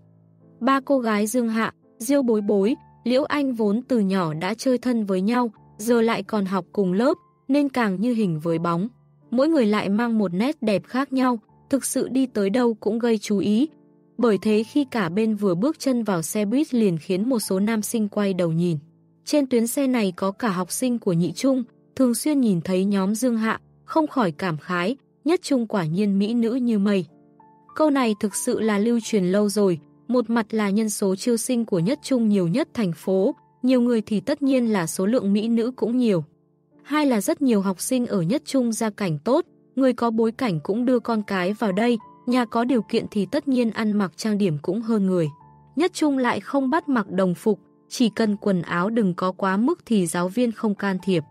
Ba cô gái Dương Hạ, Diêu Bối Bối, Liễu Anh vốn từ nhỏ đã chơi thân với nhau, giờ lại còn học cùng lớp, nên càng như hình với bóng. Mỗi người lại mang một nét đẹp khác nhau, thực sự đi tới đâu cũng gây chú ý. Bởi thế khi cả bên vừa bước chân vào xe buýt liền khiến một số nam sinh quay đầu nhìn. Trên tuyến xe này có cả học sinh của nhị trung, thường xuyên nhìn thấy nhóm Dương Hạ, không khỏi cảm khái, nhất trung quả nhiên mỹ nữ như mây. Câu này thực sự là lưu truyền lâu rồi, một mặt là nhân số chiêu sinh của nhất trung nhiều nhất thành phố, nhiều người thì tất nhiên là số lượng mỹ nữ cũng nhiều. Hai là rất nhiều học sinh ở nhất trung gia cảnh tốt, người có bối cảnh cũng đưa con cái vào đây, nhà có điều kiện thì tất nhiên ăn mặc trang điểm cũng hơn người. Nhất trung lại không bắt mặc đồng phục, chỉ cần quần áo đừng có quá mức thì giáo viên không can thiệp.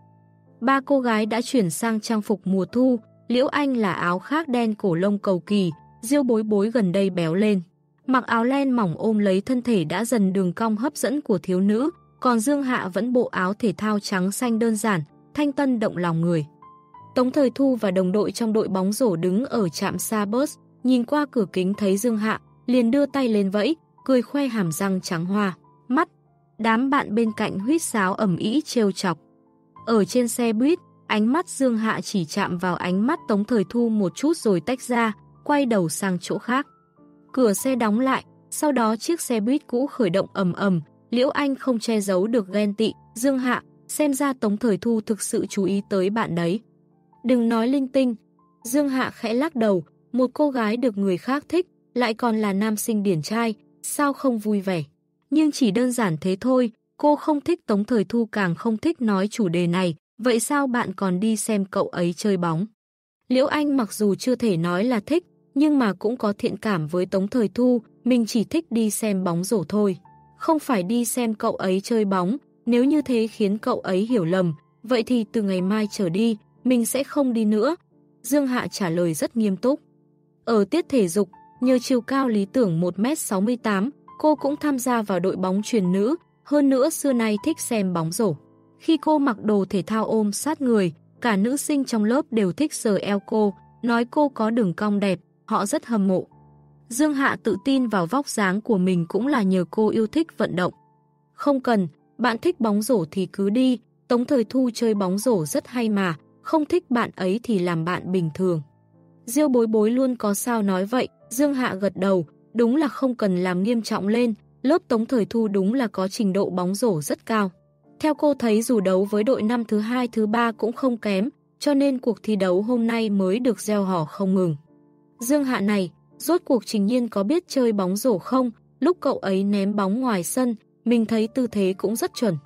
Ba cô gái đã chuyển sang trang phục mùa thu, Liễu Anh là áo khác đen cổ lông cầu kỳ, Diêu bối bối gần đây béo lên. Mặc áo len mỏng ôm lấy thân thể đã dần đường cong hấp dẫn của thiếu nữ, còn Dương Hạ vẫn bộ áo thể thao trắng xanh đơn giản, thanh tân động lòng người. Tống Thời Thu và đồng đội trong đội bóng rổ đứng ở trạm xa bus, nhìn qua cửa kính thấy Dương Hạ, liền đưa tay lên vẫy, cười khoe hàm răng trắng hoa, mắt. Đám bạn bên cạnh huýt sáo ẩm ý trêu chọc. Ở trên xe buýt, ánh mắt Dương Hạ chỉ chạm vào ánh mắt Tống Thời Thu một chút rồi tách ra, quay đầu sang chỗ khác. Cửa xe đóng lại, sau đó chiếc xe buýt cũ khởi động ầm ầm, Liễu Anh không che giấu được ghen tị, Dương Hạ, xem ra Tống Thời Thu thực sự chú ý tới bạn đấy. Đừng nói linh tinh. Dương Hạ khẽ lắc đầu, một cô gái được người khác thích, lại còn là nam sinh điển trai, sao không vui vẻ. Nhưng chỉ đơn giản thế thôi, cô không thích Tống Thời Thu càng không thích nói chủ đề này, vậy sao bạn còn đi xem cậu ấy chơi bóng? Liễu Anh mặc dù chưa thể nói là thích, nhưng mà cũng có thiện cảm với Tống Thời Thu, mình chỉ thích đi xem bóng rổ thôi. Không phải đi xem cậu ấy chơi bóng, nếu như thế khiến cậu ấy hiểu lầm, vậy thì từ ngày mai trở đi, mình sẽ không đi nữa. Dương Hạ trả lời rất nghiêm túc. Ở tiết thể dục, nhờ chiều cao lý tưởng 1m68, cô cũng tham gia vào đội bóng truyền nữ, hơn nữa xưa nay thích xem bóng rổ. Khi cô mặc đồ thể thao ôm sát người, cả nữ sinh trong lớp đều thích sờ eo cô, nói cô có đường cong đẹp, họ rất hâm mộ. Dương Hạ tự tin vào vóc dáng của mình cũng là nhờ cô yêu thích vận động. Không cần, bạn thích bóng rổ thì cứ đi, Tống Thời Thu chơi bóng rổ rất hay mà, không thích bạn ấy thì làm bạn bình thường. Diêu bối bối luôn có sao nói vậy, Dương Hạ gật đầu, đúng là không cần làm nghiêm trọng lên, lớp Tống Thời Thu đúng là có trình độ bóng rổ rất cao. Theo cô thấy dù đấu với đội năm thứ hai thứ ba cũng không kém, cho nên cuộc thi đấu hôm nay mới được gieo hò không ngừng. Dương Hạ này, rốt cuộc Trình Nhiên có biết chơi bóng rổ không? Lúc cậu ấy ném bóng ngoài sân, mình thấy tư thế cũng rất chuẩn.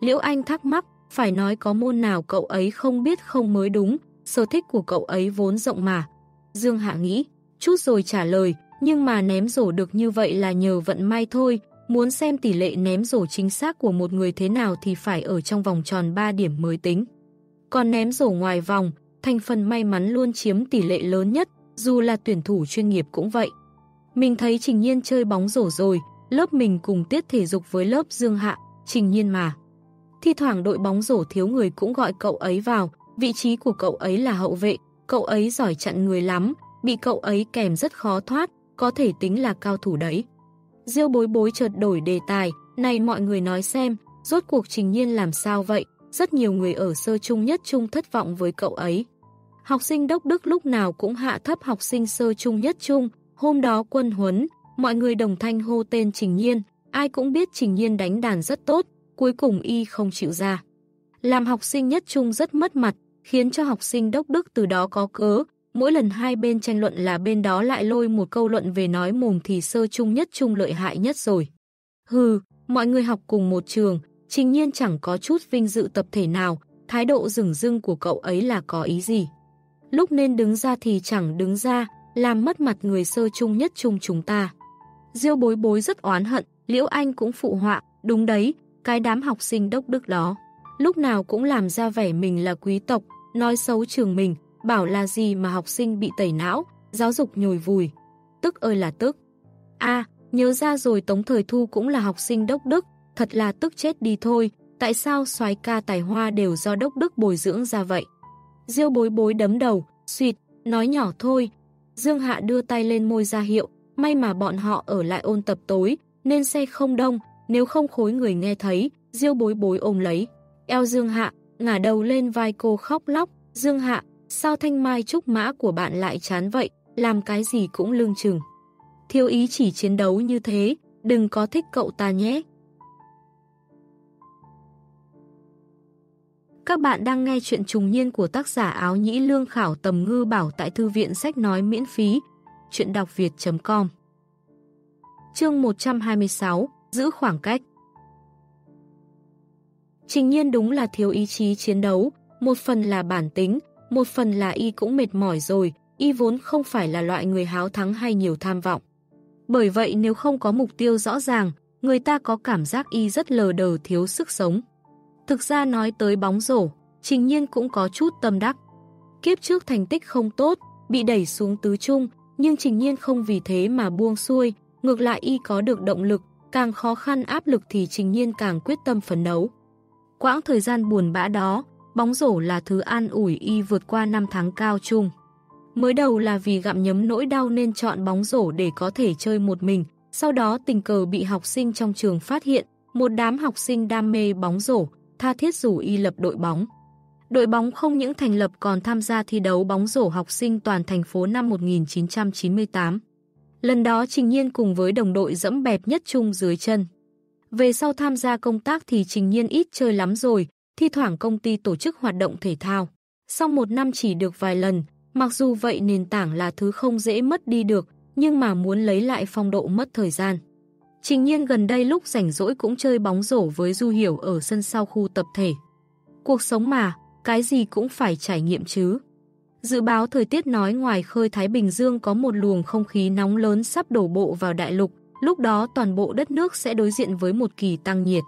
Liễu Anh thắc mắc, phải nói có môn nào cậu ấy không biết không mới đúng, sở thích của cậu ấy vốn rộng mà. Dương Hạ nghĩ, chút rồi trả lời, nhưng mà ném rổ được như vậy là nhờ vận may thôi, muốn xem tỷ lệ ném rổ chính xác của một người thế nào thì phải ở trong vòng tròn 3 điểm mới tính. Còn ném rổ ngoài vòng, thành phần may mắn luôn chiếm tỷ lệ lớn nhất, dù là tuyển thủ chuyên nghiệp cũng vậy. Mình thấy Trình Nhiên chơi bóng rổ rồi, lớp mình cùng tiết thể dục với lớp Dương Hạ, Trình Nhiên mà. Thi thoảng đội bóng rổ thiếu người cũng gọi cậu ấy vào, vị trí của cậu ấy là hậu vệ, cậu ấy giỏi chặn người lắm, bị cậu ấy kèm rất khó thoát, có thể tính là cao thủ đấy. Diêu bối bối chợt đổi đề tài, này mọi người nói xem, rốt cuộc Trình Nhiên làm sao vậy? Rất nhiều người ở sơ trung nhất trung thất vọng với cậu ấy. Học sinh đốc đức lúc nào cũng hạ thấp học sinh sơ trung nhất trung, hôm đó quân huấn, mọi người đồng thanh hô tên Trình Nhiên, ai cũng biết Trình Nhiên đánh đàn rất tốt, cuối cùng y không chịu ra. Làm học sinh nhất trung rất mất mặt, khiến cho học sinh đốc đức từ đó có cớ, mỗi lần hai bên tranh luận là bên đó lại lôi một câu luận về nói mồm thì sơ trung nhất trung lợi hại nhất rồi. Hừ, mọi người học cùng một trường, trình nhiên chẳng có chút vinh dự tập thể nào, thái độ rừng rưng của cậu ấy là có ý gì. Lúc nên đứng ra thì chẳng đứng ra, làm mất mặt người sơ trung nhất trung chúng ta. Diêu bối bối rất oán hận, Liễu Anh cũng phụ họa, đúng đấy, cái đám học sinh đốc đức đó. Lúc nào cũng làm ra vẻ mình là quý tộc, nói xấu trường mình, bảo là gì mà học sinh bị tẩy não, giáo dục nhồi vùi. Tức ơi là tức. a nhớ ra rồi Tống Thời Thu cũng là học sinh đốc đức, thật là tức chết đi thôi, tại sao xoái ca tài hoa đều do đốc đức bồi dưỡng ra vậy? Diêu bối bối đấm đầu, suyệt, nói nhỏ thôi. Dương Hạ đưa tay lên môi ra hiệu, may mà bọn họ ở lại ôn tập tối, nên xe không đông, nếu không khối người nghe thấy, Diêu bối bối ôm lấy. Eo Dương Hạ, ngả đầu lên vai cô khóc lóc, Dương Hạ, sao thanh mai trúc mã của bạn lại chán vậy, làm cái gì cũng lương chừng. Thiếu ý chỉ chiến đấu như thế, đừng có thích cậu ta nhé. Các bạn đang nghe chuyện trùng niên của tác giả áo nhĩ lương khảo tầm ngư bảo tại thư viện sách nói miễn phí. Chuyện đọc việt.com Chương 126 Giữ khoảng cách Trình nhiên đúng là thiếu ý chí chiến đấu, một phần là bản tính, một phần là y cũng mệt mỏi rồi, y vốn không phải là loại người háo thắng hay nhiều tham vọng. Bởi vậy nếu không có mục tiêu rõ ràng, người ta có cảm giác y rất lờ đờ thiếu sức sống. Thực ra nói tới bóng rổ, trình nhiên cũng có chút tâm đắc. Kiếp trước thành tích không tốt, bị đẩy xuống tứ trung, nhưng trình nhiên không vì thế mà buông xuôi, ngược lại y có được động lực, càng khó khăn áp lực thì trình nhiên càng quyết tâm phấn đấu. Quãng thời gian buồn bã đó, bóng rổ là thứ an ủi y vượt qua năm tháng cao chung. Mới đầu là vì gặm nhấm nỗi đau nên chọn bóng rổ để có thể chơi một mình, sau đó tình cờ bị học sinh trong trường phát hiện, một đám học sinh đam mê bóng rổ, tha thiết rủ y lập đội bóng. Đội bóng không những thành lập còn tham gia thi đấu bóng rổ học sinh toàn thành phố năm 1998. Lần đó Trình Nhiên cùng với đồng đội dẫm bẹp nhất chung dưới chân. Về sau tham gia công tác thì Trình Nhiên ít chơi lắm rồi, thi thoảng công ty tổ chức hoạt động thể thao. Sau một năm chỉ được vài lần, mặc dù vậy nền tảng là thứ không dễ mất đi được, nhưng mà muốn lấy lại phong độ mất thời gian. Trình nhiên gần đây lúc rảnh rỗi cũng chơi bóng rổ với Du Hiểu ở sân sau khu tập thể. Cuộc sống mà, cái gì cũng phải trải nghiệm chứ. Dự báo thời tiết nói ngoài khơi Thái Bình Dương có một luồng không khí nóng lớn sắp đổ bộ vào đại lục, lúc đó toàn bộ đất nước sẽ đối diện với một kỳ tăng nhiệt.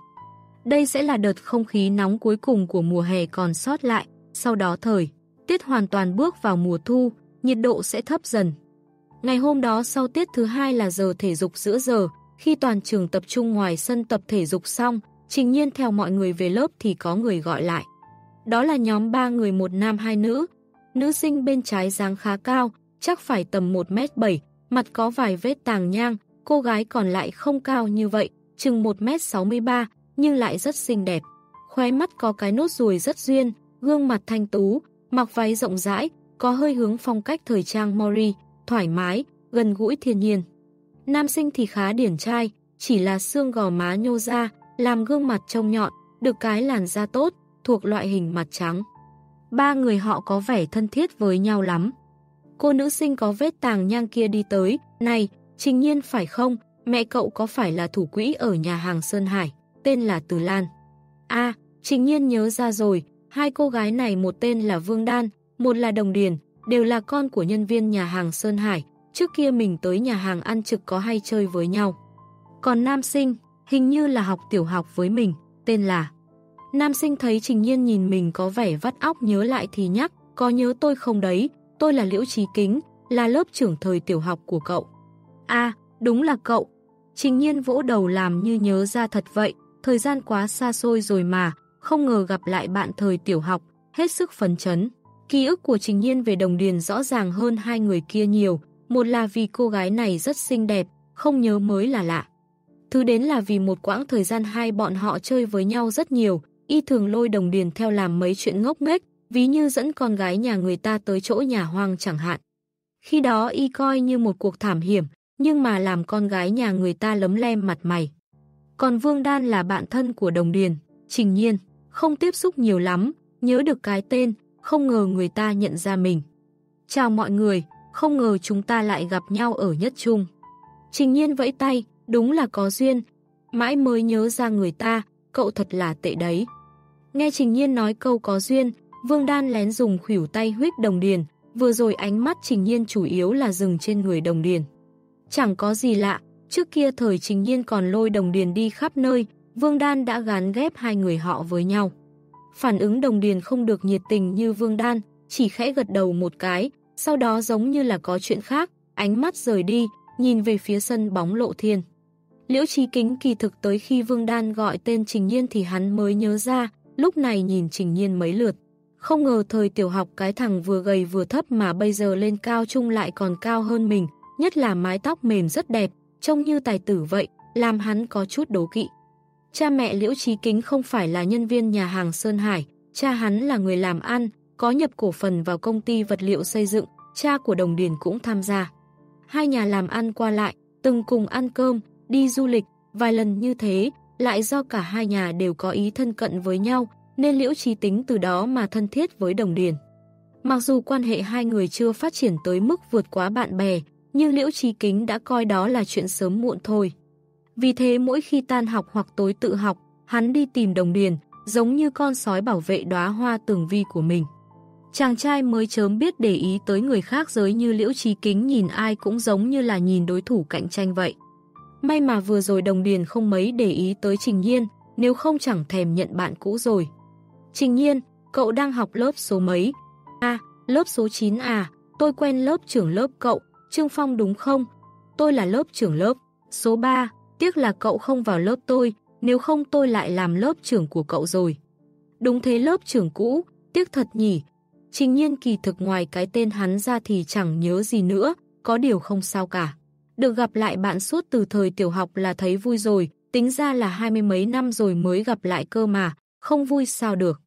Đây sẽ là đợt không khí nóng cuối cùng của mùa hè còn sót lại, sau đó thời, tiết hoàn toàn bước vào mùa thu, nhiệt độ sẽ thấp dần. Ngày hôm đó sau tiết thứ hai là giờ thể dục giữa giờ, khi toàn trường tập trung ngoài sân tập thể dục xong, trình nhiên theo mọi người về lớp thì có người gọi lại. Đó là nhóm ba người một nam hai nữ. Nữ sinh bên trái dáng khá cao, chắc phải tầm 1m7, mặt có vài vết tàng nhang, cô gái còn lại không cao như vậy, chừng 1m63, nhưng lại rất xinh đẹp. Khóe mắt có cái nốt ruồi rất duyên, gương mặt thanh tú, mặc váy rộng rãi, có hơi hướng phong cách thời trang Mori, thoải mái, gần gũi thiên nhiên. Nam sinh thì khá điển trai, chỉ là xương gò má nhô ra, làm gương mặt trông nhọn, được cái làn da tốt, thuộc loại hình mặt trắng. Ba người họ có vẻ thân thiết với nhau lắm. Cô nữ sinh có vết tàng nhang kia đi tới, này, trình nhiên phải không, mẹ cậu có phải là thủ quỹ ở nhà hàng Sơn Hải, tên là Từ Lan. a trình nhiên nhớ ra rồi, hai cô gái này một tên là Vương Đan, một là Đồng Điền, đều là con của nhân viên nhà hàng Sơn Hải, trước kia mình tới nhà hàng ăn trực có hay chơi với nhau. Còn nam sinh, hình như là học tiểu học với mình, tên là... Nam sinh thấy Trình Nhiên nhìn mình có vẻ vắt óc nhớ lại thì nhắc, có nhớ tôi không đấy, tôi là Liễu Trí Kính, là lớp trưởng thời tiểu học của cậu. a đúng là cậu. Trình Nhiên vỗ đầu làm như nhớ ra thật vậy, thời gian quá xa xôi rồi mà, không ngờ gặp lại bạn thời tiểu học, hết sức phấn chấn. Ký ức của Trình Nhiên về Đồng Điền rõ ràng hơn hai người kia nhiều, một là vì cô gái này rất xinh đẹp, không nhớ mới là lạ. Thứ đến là vì một quãng thời gian hai bọn họ chơi với nhau rất nhiều, y thường lôi Đồng Điền theo làm mấy chuyện ngốc nghếch, ví như dẫn con gái nhà người ta tới chỗ nhà hoang chẳng hạn. Khi đó y coi như một cuộc thảm hiểm, nhưng mà làm con gái nhà người ta lấm lem mặt mày. Còn Vương Đan là bạn thân của Đồng Điền, Trình Nhiên, không tiếp xúc nhiều lắm, nhớ được cái tên, không ngờ người ta nhận ra mình. Chào mọi người, không ngờ chúng ta lại gặp nhau ở nhất trung. Trình nhiên vẫy tay, đúng là có duyên, mãi mới nhớ ra người ta, cậu thật là tệ đấy. Nghe Trình Nhiên nói câu có duyên, Vương Đan lén dùng khủỷu tay huyết đồng điền, vừa rồi ánh mắt Trình Nhiên chủ yếu là dừng trên người đồng điền. Chẳng có gì lạ, trước kia thời Trình Nhiên còn lôi đồng điền đi khắp nơi, Vương Đan đã gán ghép hai người họ với nhau. Phản ứng đồng điền không được nhiệt tình như Vương Đan, chỉ khẽ gật đầu một cái, sau đó giống như là có chuyện khác, ánh mắt rời đi, nhìn về phía sân bóng lộ thiên. Liễu Trí Kính kỳ thực tới khi Vương Đan gọi tên Trình Nhiên thì hắn mới nhớ ra, lúc này nhìn Trình Nhiên mấy lượt. Không ngờ thời tiểu học cái thằng vừa gầy vừa thấp mà bây giờ lên cao trung lại còn cao hơn mình, nhất là mái tóc mềm rất đẹp, trông như tài tử vậy, làm hắn có chút đố kỵ. Cha mẹ Liễu Trí Kính không phải là nhân viên nhà hàng Sơn Hải, cha hắn là người làm ăn, có nhập cổ phần vào công ty vật liệu xây dựng, cha của Đồng Điền cũng tham gia. Hai nhà làm ăn qua lại, từng cùng ăn cơm, đi du lịch, vài lần như thế, lại do cả hai nhà đều có ý thân cận với nhau, nên Liễu Trí Tính từ đó mà thân thiết với Đồng Điền. Mặc dù quan hệ hai người chưa phát triển tới mức vượt quá bạn bè, nhưng Liễu Trí Kính đã coi đó là chuyện sớm muộn thôi. Vì thế mỗi khi tan học hoặc tối tự học, hắn đi tìm Đồng Điền, giống như con sói bảo vệ đóa hoa tường vi của mình. Chàng trai mới chớm biết để ý tới người khác giới như liễu trí kính nhìn ai cũng giống như là nhìn đối thủ cạnh tranh vậy. May mà vừa rồi đồng điền không mấy để ý tới Trình Nhiên, nếu không chẳng thèm nhận bạn cũ rồi. Trình Nhiên, cậu đang học lớp số mấy? À, lớp số 9 à, tôi quen lớp trưởng lớp cậu, Trương Phong đúng không? Tôi là lớp trưởng lớp, số 3, tiếc là cậu không vào lớp tôi, nếu không tôi lại làm lớp trưởng của cậu rồi. Đúng thế lớp trưởng cũ, tiếc thật nhỉ, Trình nhiên kỳ thực ngoài cái tên hắn ra thì chẳng nhớ gì nữa, có điều không sao cả. Được gặp lại bạn suốt từ thời tiểu học là thấy vui rồi, tính ra là hai mươi mấy năm rồi mới gặp lại cơ mà, không vui sao được.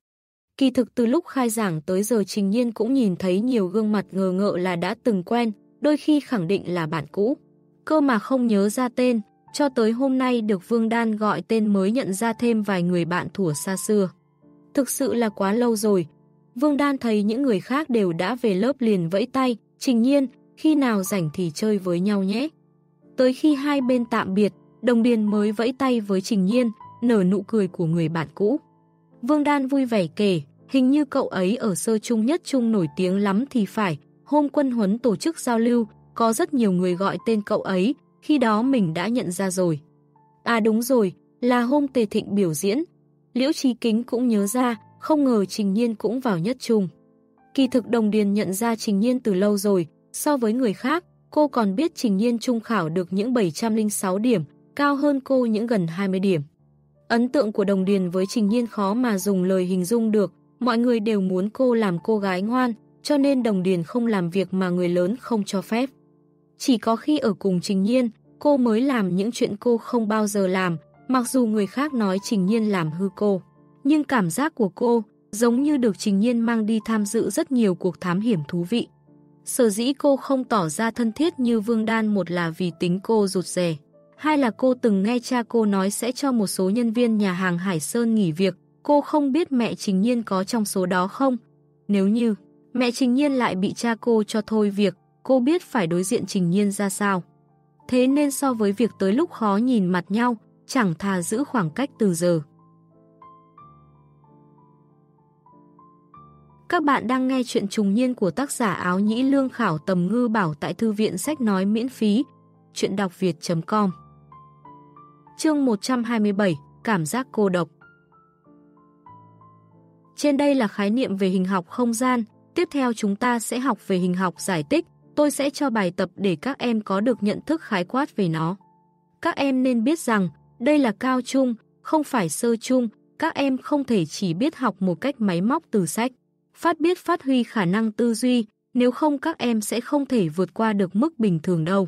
Kỳ thực từ lúc khai giảng tới giờ Trình Nhiên cũng nhìn thấy nhiều gương mặt ngờ ngợ là đã từng quen, đôi khi khẳng định là bạn cũ. Cơ mà không nhớ ra tên, cho tới hôm nay được Vương Đan gọi tên mới nhận ra thêm vài người bạn thủa xa xưa. Thực sự là quá lâu rồi. Vương Đan thấy những người khác đều đã về lớp liền vẫy tay, trình nhiên, khi nào rảnh thì chơi với nhau nhé. Tới khi hai bên tạm biệt, Đồng Điền mới vẫy tay với Trình Nhiên, nở nụ cười của người bạn cũ. Vương Đan vui vẻ kể, hình như cậu ấy ở sơ trung nhất trung nổi tiếng lắm thì phải, hôm quân huấn tổ chức giao lưu, có rất nhiều người gọi tên cậu ấy, khi đó mình đã nhận ra rồi. À đúng rồi, là hôm Tề Thịnh biểu diễn. Liễu Trí Kính cũng nhớ ra, không ngờ Trình Nhiên cũng vào nhất trung. Kỳ thực Đồng Điền nhận ra Trình Nhiên từ lâu rồi, so với người khác, cô còn biết Trình Nhiên trung khảo được những 706 điểm, cao hơn cô những gần 20 điểm. Ấn tượng của Đồng Điền với Trình Nhiên khó mà dùng lời hình dung được, mọi người đều muốn cô làm cô gái ngoan, cho nên Đồng Điền không làm việc mà người lớn không cho phép. Chỉ có khi ở cùng Trình Nhiên, cô mới làm những chuyện cô không bao giờ làm, mặc dù người khác nói Trình Nhiên làm hư cô. Nhưng cảm giác của cô giống như được Trình Nhiên mang đi tham dự rất nhiều cuộc thám hiểm thú vị. Sở dĩ cô không tỏ ra thân thiết như Vương Đan một là vì tính cô rụt rè. Hai là cô từng nghe cha cô nói sẽ cho một số nhân viên nhà hàng Hải Sơn nghỉ việc, cô không biết mẹ Trình Nhiên có trong số đó không. Nếu như mẹ Trình Nhiên lại bị cha cô cho thôi việc, cô biết phải đối diện Trình Nhiên ra sao. Thế nên so với việc tới lúc khó nhìn mặt nhau, chẳng thà giữ khoảng cách từ giờ. Các bạn đang nghe chuyện trùng niên của tác giả áo nhĩ lương khảo tầm ngư bảo tại thư viện sách nói miễn phí, chuyện đọc việt.com Chương 127 Cảm giác cô độc. Trên đây là khái niệm về hình học không gian, tiếp theo chúng ta sẽ học về hình học giải tích, tôi sẽ cho bài tập để các em có được nhận thức khái quát về nó. Các em nên biết rằng, đây là cao trung, không phải sơ trung, các em không thể chỉ biết học một cách máy móc từ sách. Phát biết phát huy khả năng tư duy, nếu không các em sẽ không thể vượt qua được mức bình thường đâu.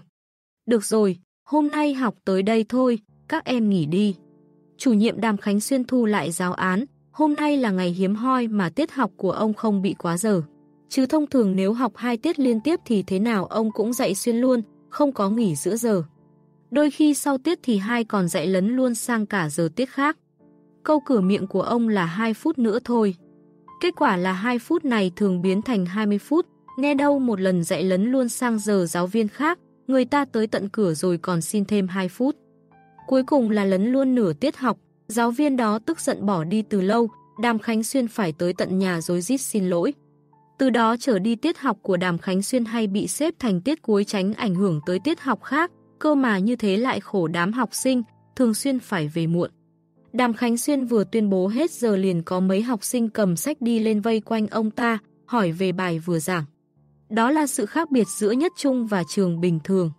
Được rồi, hôm nay học tới đây thôi, các em nghỉ đi. Chủ nhiệm Đàm Khánh Xuyên thu lại giáo án, hôm nay là ngày hiếm hoi mà tiết học của ông không bị quá giờ. Chứ thông thường nếu học hai tiết liên tiếp thì thế nào ông cũng dạy xuyên luôn, không có nghỉ giữa giờ. Đôi khi sau tiết thì hai còn dạy lấn luôn sang cả giờ tiết khác. Câu cửa miệng của ông là 2 phút nữa thôi. Kết quả là 2 phút này thường biến thành 20 phút, nghe đâu một lần dạy lấn luôn sang giờ giáo viên khác, người ta tới tận cửa rồi còn xin thêm 2 phút. Cuối cùng là lấn luôn nửa tiết học, giáo viên đó tức giận bỏ đi từ lâu, Đàm Khánh Xuyên phải tới tận nhà rồi rít xin lỗi. Từ đó trở đi tiết học của Đàm Khánh Xuyên hay bị xếp thành tiết cuối tránh ảnh hưởng tới tiết học khác, cơ mà như thế lại khổ đám học sinh, thường xuyên phải về muộn. Đàm Khánh Xuyên vừa tuyên bố hết giờ liền có mấy học sinh cầm sách đi lên vây quanh ông ta, hỏi về bài vừa giảng. Đó là sự khác biệt giữa nhất trung và trường bình thường.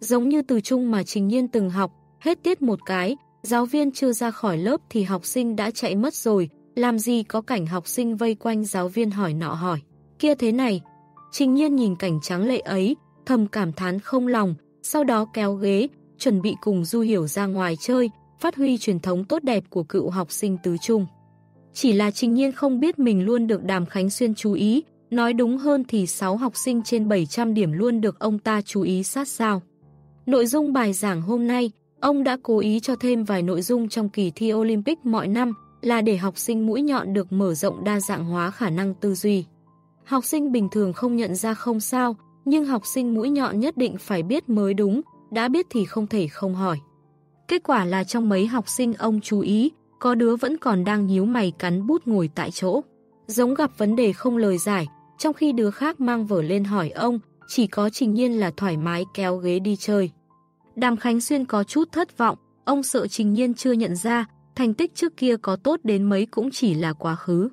Giống như từ trung mà Trình Nhiên từng học, hết tiết một cái, giáo viên chưa ra khỏi lớp thì học sinh đã chạy mất rồi, làm gì có cảnh học sinh vây quanh giáo viên hỏi nọ hỏi. Kia thế này, Trình Nhiên nhìn cảnh trắng lệ ấy, thầm cảm thán không lòng, sau đó kéo ghế, chuẩn bị cùng Du Hiểu ra ngoài chơi, phát huy truyền thống tốt đẹp của cựu học sinh tứ trung. Chỉ là Trình Nhiên không biết mình luôn được Đàm Khánh Xuyên chú ý, nói đúng hơn thì 6 học sinh trên 700 điểm luôn được ông ta chú ý sát sao. Nội dung bài giảng hôm nay, ông đã cố ý cho thêm vài nội dung trong kỳ thi Olympic mọi năm là để học sinh mũi nhọn được mở rộng đa dạng hóa khả năng tư duy. Học sinh bình thường không nhận ra không sao, nhưng học sinh mũi nhọn nhất định phải biết mới đúng, đã biết thì không thể không hỏi. Kết quả là trong mấy học sinh ông chú ý, có đứa vẫn còn đang nhíu mày cắn bút ngồi tại chỗ. Giống gặp vấn đề không lời giải, trong khi đứa khác mang vở lên hỏi ông, chỉ có Trình Nhiên là thoải mái kéo ghế đi chơi. Đàm Khánh Xuyên có chút thất vọng, ông sợ Trình Nhiên chưa nhận ra, thành tích trước kia có tốt đến mấy cũng chỉ là quá khứ.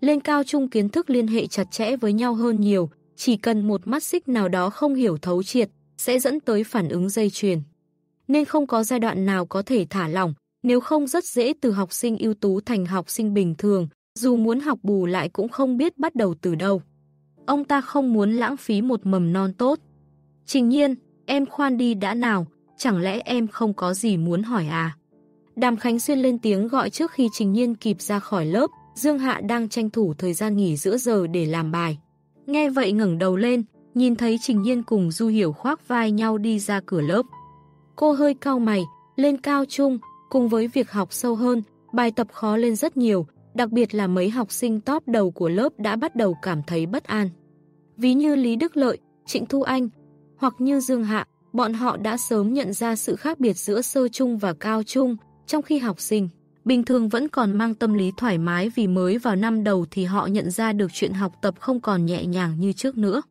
Lên cao trung kiến thức liên hệ chặt chẽ với nhau hơn nhiều, chỉ cần một mắt xích nào đó không hiểu thấu triệt, sẽ dẫn tới phản ứng dây chuyền nên không có giai đoạn nào có thể thả lỏng, nếu không rất dễ từ học sinh ưu tú thành học sinh bình thường, dù muốn học bù lại cũng không biết bắt đầu từ đâu. Ông ta không muốn lãng phí một mầm non tốt. Trình nhiên, em khoan đi đã nào, chẳng lẽ em không có gì muốn hỏi à? Đàm Khánh Xuyên lên tiếng gọi trước khi Trình Nhiên kịp ra khỏi lớp, Dương Hạ đang tranh thủ thời gian nghỉ giữa giờ để làm bài. Nghe vậy ngẩng đầu lên, nhìn thấy Trình Nhiên cùng Du Hiểu khoác vai nhau đi ra cửa lớp. Cô hơi cao mày, lên cao trung, cùng với việc học sâu hơn, bài tập khó lên rất nhiều, đặc biệt là mấy học sinh top đầu của lớp đã bắt đầu cảm thấy bất an. Ví như Lý Đức Lợi, Trịnh Thu Anh, hoặc như Dương Hạ, bọn họ đã sớm nhận ra sự khác biệt giữa sơ trung và cao trung, trong khi học sinh bình thường vẫn còn mang tâm lý thoải mái vì mới vào năm đầu thì họ nhận ra được chuyện học tập không còn nhẹ nhàng như trước nữa.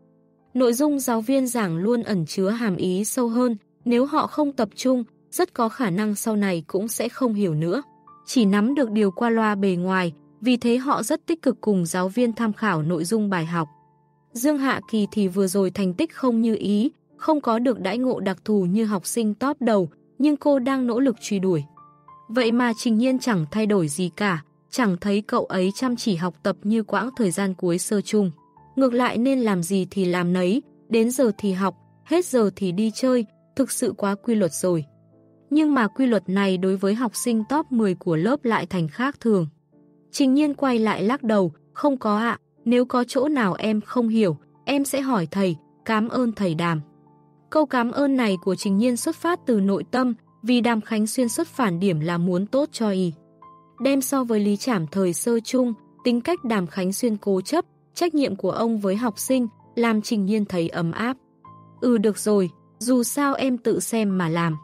Nội dung giáo viên giảng luôn ẩn chứa hàm ý sâu hơn, nếu họ không tập trung, rất có khả năng sau này cũng sẽ không hiểu nữa. Chỉ nắm được điều qua loa bề ngoài, vì thế họ rất tích cực cùng giáo viên tham khảo nội dung bài học. Dương Hạ Kỳ thì vừa rồi thành tích không như ý, không có được đãi ngộ đặc thù như học sinh top đầu, nhưng cô đang nỗ lực truy đuổi. Vậy mà Trình Nhiên chẳng thay đổi gì cả, chẳng thấy cậu ấy chăm chỉ học tập như quãng thời gian cuối sơ chung. Ngược lại nên làm gì thì làm nấy, đến giờ thì học, hết giờ thì đi chơi, thực sự quá quy luật rồi. Nhưng mà quy luật này đối với học sinh top 10 của lớp lại thành khác thường. Trình Nhiên quay lại lắc đầu, không có ạ, nếu có chỗ nào em không hiểu, em sẽ hỏi thầy, cảm ơn thầy đàm. Câu cảm ơn này của Trình Nhiên xuất phát từ nội tâm, vì Đàm Khánh Xuyên xuất phản điểm là muốn tốt cho y. Đem so với lý trảm thời sơ chung, tính cách Đàm Khánh Xuyên cố chấp, trách nhiệm của ông với học sinh, làm Trình Nhiên thấy ấm áp. Ừ được rồi, dù sao em tự xem mà làm.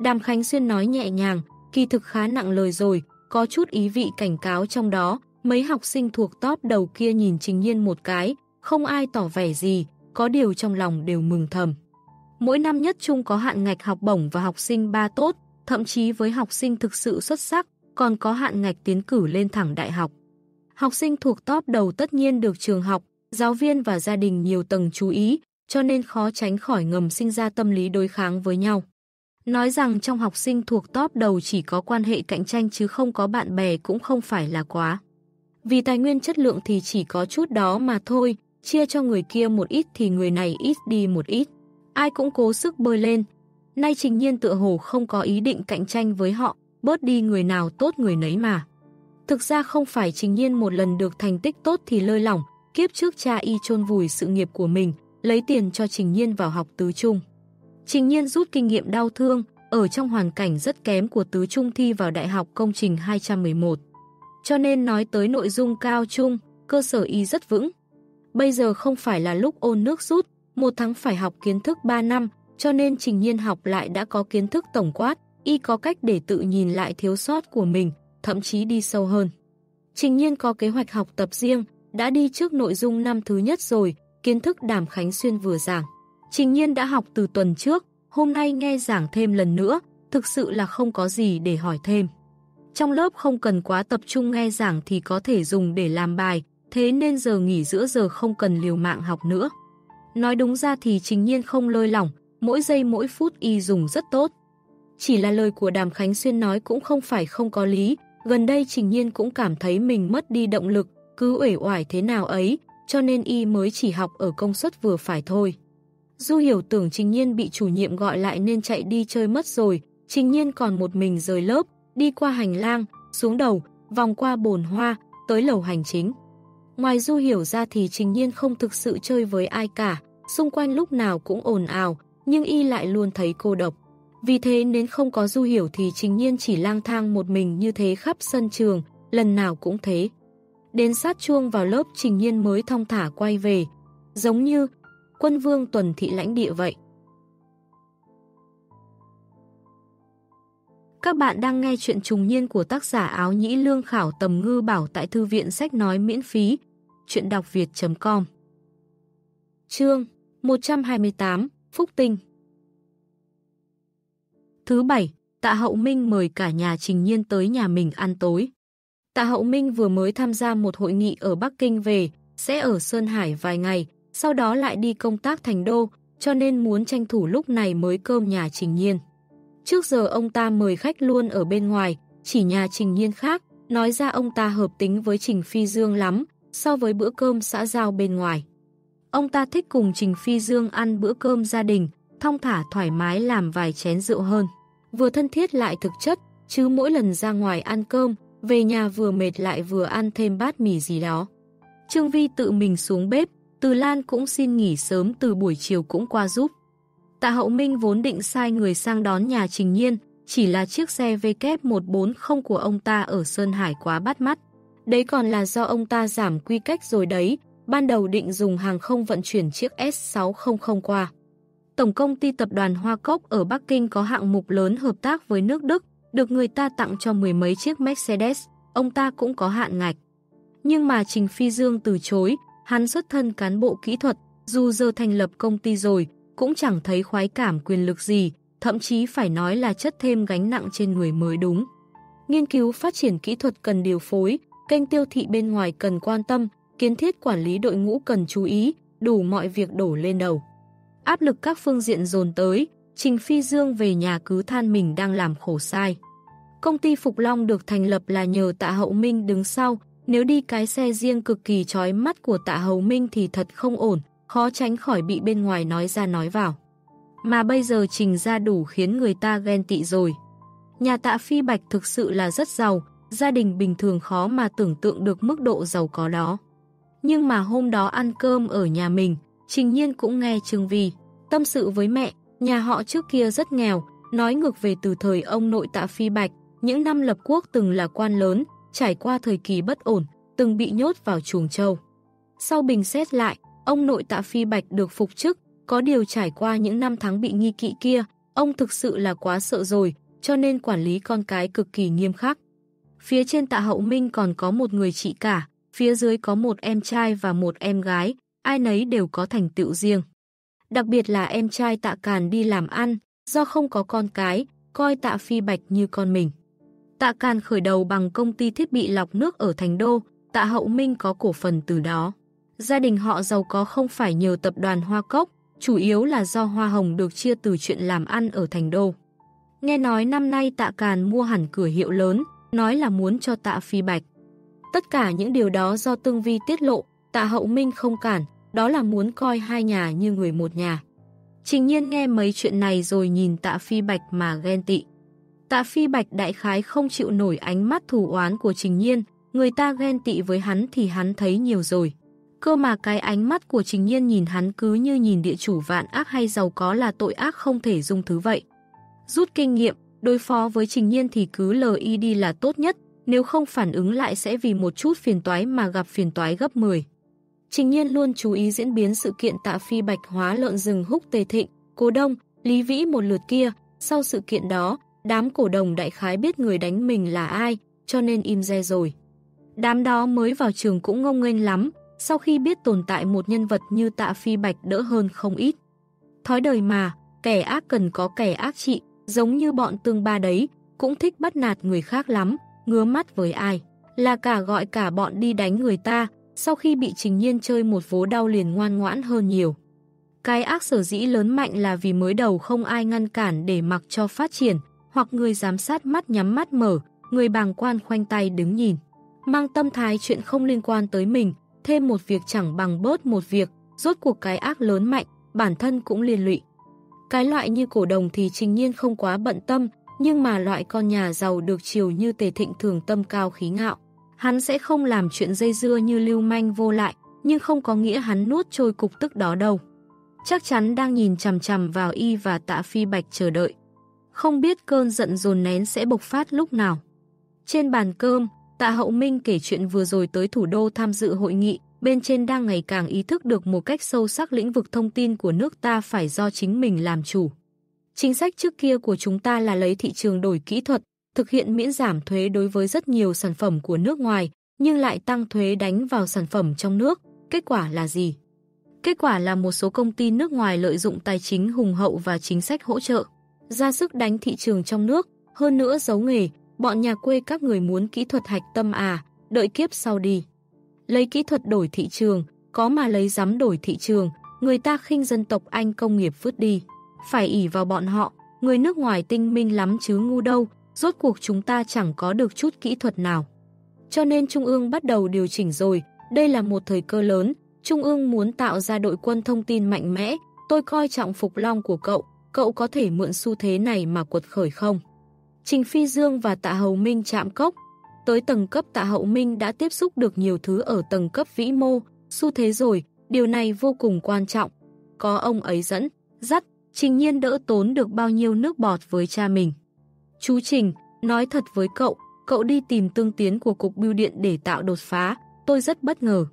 Đàm Khánh Xuyên nói nhẹ nhàng, kỳ thực khá nặng lời rồi, có chút ý vị cảnh cáo trong đó, mấy học sinh thuộc top đầu kia nhìn Trình Nhiên một cái, không ai tỏ vẻ gì, có điều trong lòng đều mừng thầm. Mỗi năm nhất Chung có hạn ngạch học bổng và học sinh ba tốt, thậm chí với học sinh thực sự xuất sắc, còn có hạn ngạch tiến cử lên thẳng đại học. Học sinh thuộc top đầu tất nhiên được trường học, giáo viên và gia đình nhiều tầng chú ý, cho nên khó tránh khỏi ngầm sinh ra tâm lý đối kháng với nhau. Nói rằng trong học sinh thuộc top đầu chỉ có quan hệ cạnh tranh chứ không có bạn bè cũng không phải là quá. Vì tài nguyên chất lượng thì chỉ có chút đó mà thôi, chia cho người kia một ít thì người này ít đi một ít. Ai cũng cố sức bơi lên. Nay Trình Nhiên tựa hồ không có ý định cạnh tranh với họ, bớt đi người nào tốt người nấy mà. Thực ra không phải Trình Nhiên một lần được thành tích tốt thì lơi lỏng, kiếp trước cha y chôn vùi sự nghiệp của mình, lấy tiền cho Trình Nhiên vào học tứ trung. Trình Nhiên rút kinh nghiệm đau thương, ở trong hoàn cảnh rất kém của tứ trung thi vào Đại học Công trình 211. Cho nên nói tới nội dung cao trung, cơ sở y rất vững. Bây giờ không phải là lúc ôn nước rút, một tháng phải học kiến thức 3 năm, cho nên trình nhiên học lại đã có kiến thức tổng quát, y có cách để tự nhìn lại thiếu sót của mình, thậm chí đi sâu hơn. Trình nhiên có kế hoạch học tập riêng, đã đi trước nội dung năm thứ nhất rồi, kiến thức Đàm Khánh Xuyên vừa giảng. Trình nhiên đã học từ tuần trước, hôm nay nghe giảng thêm lần nữa, thực sự là không có gì để hỏi thêm. Trong lớp không cần quá tập trung nghe giảng thì có thể dùng để làm bài, thế nên giờ nghỉ giữa giờ không cần liều mạng học nữa. Nói đúng ra thì trình nhiên không lơi lỏng, mỗi giây mỗi phút y dùng rất tốt. Chỉ là lời của Đàm Khánh Xuyên nói cũng không phải không có lý, gần đây trình nhiên cũng cảm thấy mình mất đi động lực, cứ uể oải thế nào ấy, cho nên y mới chỉ học ở công suất vừa phải thôi. Du hiểu tưởng trình nhiên bị chủ nhiệm gọi lại nên chạy đi chơi mất rồi, trình nhiên còn một mình rời lớp, đi qua hành lang, xuống đầu, vòng qua bồn hoa, tới lầu hành chính. Ngoài Du hiểu ra thì Trình Nhiên không thực sự chơi với ai cả, xung quanh lúc nào cũng ồn ào, nhưng y lại luôn thấy cô độc. Vì thế nên không có Du hiểu thì Trình Nhiên chỉ lang thang một mình như thế khắp sân trường, lần nào cũng thế. Đến sát chuông vào lớp Trình Nhiên mới thong thả quay về, giống như quân vương tuần thị lãnh địa vậy. Các bạn đang nghe chuyện trùng niên của tác giả áo nhĩ lương khảo tầm ngư bảo tại thư viện sách nói miễn phí. Chuyện đọc việt.com Chương 128 Phúc Tinh Thứ bảy, Tạ Hậu Minh mời cả nhà Trình Nhiên tới nhà mình ăn tối. Tạ Hậu Minh vừa mới tham gia một hội nghị ở Bắc Kinh về, sẽ ở Sơn Hải vài ngày, sau đó lại đi công tác thành đô, cho nên muốn tranh thủ lúc này mới cơm nhà Trình Nhiên. Trước giờ ông ta mời khách luôn ở bên ngoài, chỉ nhà Trình Nhiên khác, nói ra ông ta hợp tính với Trình Phi Dương lắm, so với bữa cơm xã giao bên ngoài. Ông ta thích cùng Trình Phi Dương ăn bữa cơm gia đình, thong thả thoải mái làm vài chén rượu hơn. Vừa thân thiết lại thực chất, chứ mỗi lần ra ngoài ăn cơm, về nhà vừa mệt lại vừa ăn thêm bát mì gì đó. Trương Vi tự mình xuống bếp, Từ Lan cũng xin nghỉ sớm từ buổi chiều cũng qua giúp. Tạ Hậu Minh vốn định sai người sang đón nhà Trình Nhiên, chỉ là chiếc xe W140 của ông ta ở Sơn Hải quá bắt mắt. Đấy còn là do ông ta giảm quy cách rồi đấy, ban đầu định dùng hàng không vận chuyển chiếc S600 qua. Tổng công ty tập đoàn Hoa Cốc ở Bắc Kinh có hạng mục lớn hợp tác với nước Đức, được người ta tặng cho mười mấy chiếc Mercedes, ông ta cũng có hạn ngạch. Nhưng mà Trình Phi Dương từ chối, hắn xuất thân cán bộ kỹ thuật, dù giờ thành lập công ty rồi, cũng chẳng thấy khoái cảm quyền lực gì, thậm chí phải nói là chất thêm gánh nặng trên người mới đúng. Nghiên cứu phát triển kỹ thuật cần điều phối, kênh tiêu thị bên ngoài cần quan tâm, kiến thiết quản lý đội ngũ cần chú ý, đủ mọi việc đổ lên đầu. Áp lực các phương diện dồn tới, Trình Phi Dương về nhà cứ than mình đang làm khổ sai. Công ty Phục Long được thành lập là nhờ tạ hậu minh đứng sau, nếu đi cái xe riêng cực kỳ chói mắt của tạ hậu minh thì thật không ổn, khó tránh khỏi bị bên ngoài nói ra nói vào. Mà bây giờ trình ra đủ khiến người ta ghen tị rồi. Nhà tạ Phi Bạch thực sự là rất giàu, gia đình bình thường khó mà tưởng tượng được mức độ giàu có đó. Nhưng mà hôm đó ăn cơm ở nhà mình, Trình Nhiên cũng nghe Trương Vi tâm sự với mẹ, nhà họ trước kia rất nghèo, nói ngược về từ thời ông nội tạ Phi Bạch, những năm lập quốc từng là quan lớn, trải qua thời kỳ bất ổn, từng bị nhốt vào chuồng châu. Sau bình xét lại, ông nội tạ Phi Bạch được phục chức, có điều trải qua những năm tháng bị nghi kỵ kia, ông thực sự là quá sợ rồi, cho nên quản lý con cái cực kỳ nghiêm khắc. Phía trên tạ hậu minh còn có một người chị cả, phía dưới có một em trai và một em gái, ai nấy đều có thành tựu riêng. Đặc biệt là em trai tạ càn đi làm ăn, do không có con cái, coi tạ phi bạch như con mình. Tạ càn khởi đầu bằng công ty thiết bị lọc nước ở Thành Đô, tạ hậu minh có cổ phần từ đó. Gia đình họ giàu có không phải nhờ tập đoàn Hoa Cốc, chủ yếu là do Hoa Hồng được chia từ chuyện làm ăn ở Thành Đô. Nghe nói năm nay tạ càn mua hẳn cửa hiệu lớn, nói là muốn cho tạ phi bạch. Tất cả những điều đó do Tương Vi tiết lộ, tạ hậu minh không cản, đó là muốn coi hai nhà như người một nhà. Trình nhiên nghe mấy chuyện này rồi nhìn tạ phi bạch mà ghen tị. Tạ phi bạch đại khái không chịu nổi ánh mắt thù oán của trình nhiên, người ta ghen tị với hắn thì hắn thấy nhiều rồi. Cơ mà cái ánh mắt của trình nhiên nhìn hắn cứ như nhìn địa chủ vạn ác hay giàu có là tội ác không thể dung thứ vậy. Rút kinh nghiệm, đối phó với trình nhiên thì cứ lờ y đi là tốt nhất, nếu không phản ứng lại sẽ vì một chút phiền toái mà gặp phiền toái gấp 10. Trình nhiên luôn chú ý diễn biến sự kiện tạ phi bạch hóa lợn rừng húc tề thịnh, cố đông, lý vĩ một lượt kia. Sau sự kiện đó, đám cổ đồng đại khái biết người đánh mình là ai, cho nên im re rồi. Đám đó mới vào trường cũng ngông nghênh lắm, sau khi biết tồn tại một nhân vật như tạ phi bạch đỡ hơn không ít. Thói đời mà, kẻ ác cần có kẻ ác trị, giống như bọn tương ba đấy, cũng thích bắt nạt người khác lắm, ngứa mắt với ai. Là cả gọi cả bọn đi đánh người ta, sau khi bị Trình Nhiên chơi một vố đau liền ngoan ngoãn hơn nhiều. Cái ác sở dĩ lớn mạnh là vì mới đầu không ai ngăn cản để mặc cho phát triển, hoặc người giám sát mắt nhắm mắt mở, người bàng quan khoanh tay đứng nhìn. Mang tâm thái chuyện không liên quan tới mình, thêm một việc chẳng bằng bớt một việc, rốt cuộc cái ác lớn mạnh, bản thân cũng liên lụy. Cái loại như cổ đồng thì trình nhiên không quá bận tâm, nhưng mà loại con nhà giàu được chiều như tề thịnh thường tâm cao khí ngạo. Hắn sẽ không làm chuyện dây dưa như lưu manh vô lại, nhưng không có nghĩa hắn nuốt trôi cục tức đó đâu. Chắc chắn đang nhìn chằm chằm vào y và tạ phi bạch chờ đợi. Không biết cơn giận dồn nén sẽ bộc phát lúc nào. Trên bàn cơm, tạ hậu minh kể chuyện vừa rồi tới thủ đô tham dự hội nghị, bên trên đang ngày càng ý thức được một cách sâu sắc lĩnh vực thông tin của nước ta phải do chính mình làm chủ. Chính sách trước kia của chúng ta là lấy thị trường đổi kỹ thuật, thực hiện miễn giảm thuế đối với rất nhiều sản phẩm của nước ngoài, nhưng lại tăng thuế đánh vào sản phẩm trong nước. Kết quả là gì? Kết quả là một số công ty nước ngoài lợi dụng tài chính hùng hậu và chính sách hỗ trợ, ra sức đánh thị trường trong nước, hơn nữa giấu nghề, bọn nhà quê các người muốn kỹ thuật hạch tâm à, đợi kiếp sau đi. Lấy kỹ thuật đổi thị trường, có mà lấy dám đổi thị trường, người ta khinh dân tộc Anh công nghiệp vứt đi. Phải ỉ vào bọn họ, người nước ngoài tinh minh lắm chứ ngu đâu, rốt cuộc chúng ta chẳng có được chút kỹ thuật nào. Cho nên Trung ương bắt đầu điều chỉnh rồi, đây là một thời cơ lớn, Trung ương muốn tạo ra đội quân thông tin mạnh mẽ, tôi coi trọng Phục Long của cậu, cậu có thể mượn xu thế này mà quật khởi không? Trình Phi Dương và Tạ Hầu Minh chạm cốc, tới tầng cấp Tạ Hậu Minh đã tiếp xúc được nhiều thứ ở tầng cấp vĩ mô, xu thế rồi, điều này vô cùng quan trọng. Có ông ấy dẫn, dắt, Trình nhiên đỡ tốn được bao nhiêu nước bọt với cha mình. Chú Trình, nói thật với cậu, cậu đi tìm tương tiến của cục bưu điện để tạo đột phá, tôi rất bất ngờ.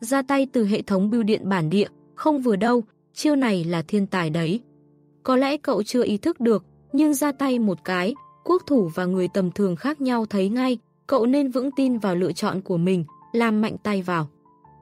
Ra tay từ hệ thống bưu điện bản địa, không vừa đâu, chiêu này là thiên tài đấy. Có lẽ cậu chưa ý thức được, nhưng ra tay một cái, quốc thủ và người tầm thường khác nhau thấy ngay, cậu nên vững tin vào lựa chọn của mình, làm mạnh tay vào.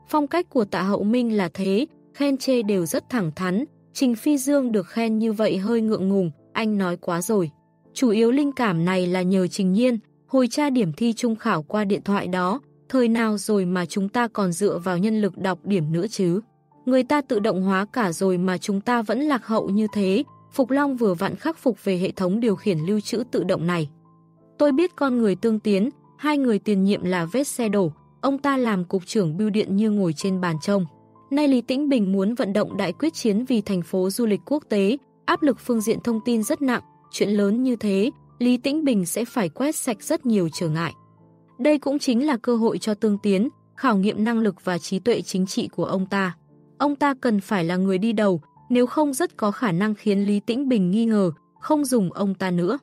Phong cách của tạ hậu minh là thế, khen chê đều rất thẳng thắn, Trình Phi Dương được khen như vậy hơi ngượng ngùng, anh nói quá rồi. Chủ yếu linh cảm này là nhờ Trình Nhiên, hồi tra điểm thi trung khảo qua điện thoại đó, thời nào rồi mà chúng ta còn dựa vào nhân lực đọc điểm nữa chứ. Người ta tự động hóa cả rồi mà chúng ta vẫn lạc hậu như thế, Phục Long vừa vặn khắc phục về hệ thống điều khiển lưu trữ tự động này. Tôi biết con người tương tiến, hai người tiền nhiệm là vết xe đổ, ông ta làm cục trưởng bưu điện như ngồi trên bàn trông. Nay Lý Tĩnh Bình muốn vận động đại quyết chiến vì thành phố du lịch quốc tế, áp lực phương diện thông tin rất nặng, chuyện lớn như thế, Lý Tĩnh Bình sẽ phải quét sạch rất nhiều trở ngại. Đây cũng chính là cơ hội cho tương tiến, khảo nghiệm năng lực và trí tuệ chính trị của ông ta. Ông ta cần phải là người đi đầu, nếu không rất có khả năng khiến Lý Tĩnh Bình nghi ngờ, không dùng ông ta nữa.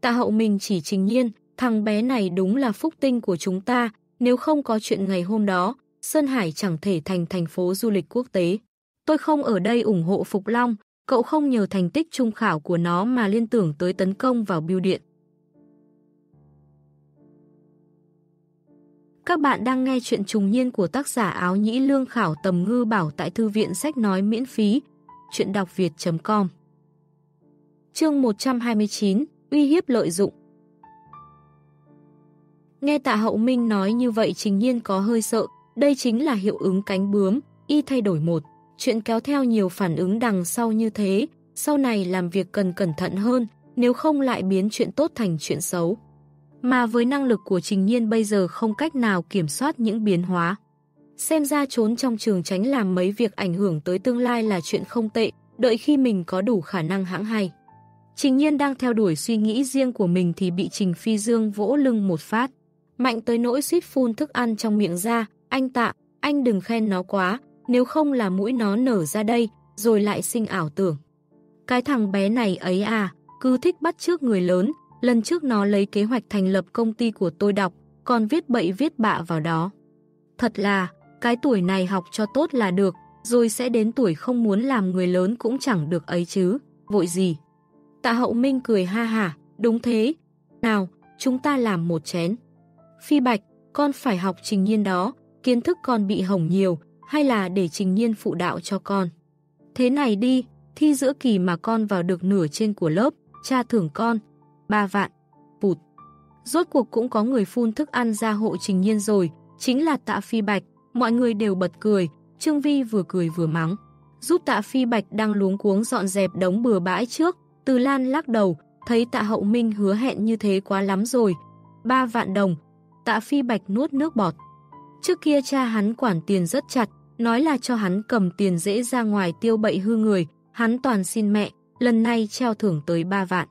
Tạ hậu mình chỉ trình nhiên, thằng bé này đúng là phúc tinh của chúng ta, nếu không có chuyện ngày hôm đó, Sơn Hải chẳng thể thành thành phố du lịch quốc tế. Tôi không ở đây ủng hộ Phục Long, cậu không nhờ thành tích trung khảo của nó mà liên tưởng tới tấn công vào biêu điện. Các bạn đang nghe chuyện trùng niên của tác giả áo nhĩ lương khảo tầm ngư bảo tại thư viện sách nói miễn phí, chuyện đọc việt.com Chương 129 Uy hiếp lợi dụng. Nghe tạ hậu minh nói như vậy trình nhiên có hơi sợ, đây chính là hiệu ứng cánh bướm, y thay đổi một, chuyện kéo theo nhiều phản ứng đằng sau như thế, sau này làm việc cần cẩn thận hơn, nếu không lại biến chuyện tốt thành chuyện xấu. Mà với năng lực của Trình Nhiên bây giờ không cách nào kiểm soát những biến hóa. Xem ra trốn trong trường tránh làm mấy việc ảnh hưởng tới tương lai là chuyện không tệ, đợi khi mình có đủ khả năng hãng hay. Trình Nhiên đang theo đuổi suy nghĩ riêng của mình thì bị Trình Phi Dương vỗ lưng một phát. Mạnh tới nỗi suýt phun thức ăn trong miệng ra, anh tạ, anh đừng khen nó quá, nếu không là mũi nó nở ra đây, rồi lại sinh ảo tưởng. Cái thằng bé này ấy à, cứ thích bắt trước người lớn, lần trước nó lấy kế hoạch thành lập công ty của tôi đọc, còn viết bậy viết bạ vào đó. Thật là, cái tuổi này học cho tốt là được, rồi sẽ đến tuổi không muốn làm người lớn cũng chẳng được ấy chứ, vội gì. Tạ hậu minh cười ha hả, đúng thế. Nào, chúng ta làm một chén. Phi Bạch, con phải học trình nhiên đó, kiến thức con bị hỏng nhiều, hay là để trình nhiên phụ đạo cho con. Thế này đi, thi giữa kỳ mà con vào được nửa trên của lớp, cha thưởng con, 3 vạn, bụt. Rốt cuộc cũng có người phun thức ăn ra hộ trình nhiên rồi, chính là tạ phi bạch, mọi người đều bật cười, Trương Vi vừa cười vừa mắng. Giúp tạ phi bạch đang luống cuống dọn dẹp đống bừa bãi trước, từ lan lắc đầu, thấy tạ hậu minh hứa hẹn như thế quá lắm rồi. 3 vạn đồng, tạ phi bạch nuốt nước bọt. Trước kia cha hắn quản tiền rất chặt, nói là cho hắn cầm tiền dễ ra ngoài tiêu bậy hư người, hắn toàn xin mẹ, lần này treo thưởng tới 3 vạn.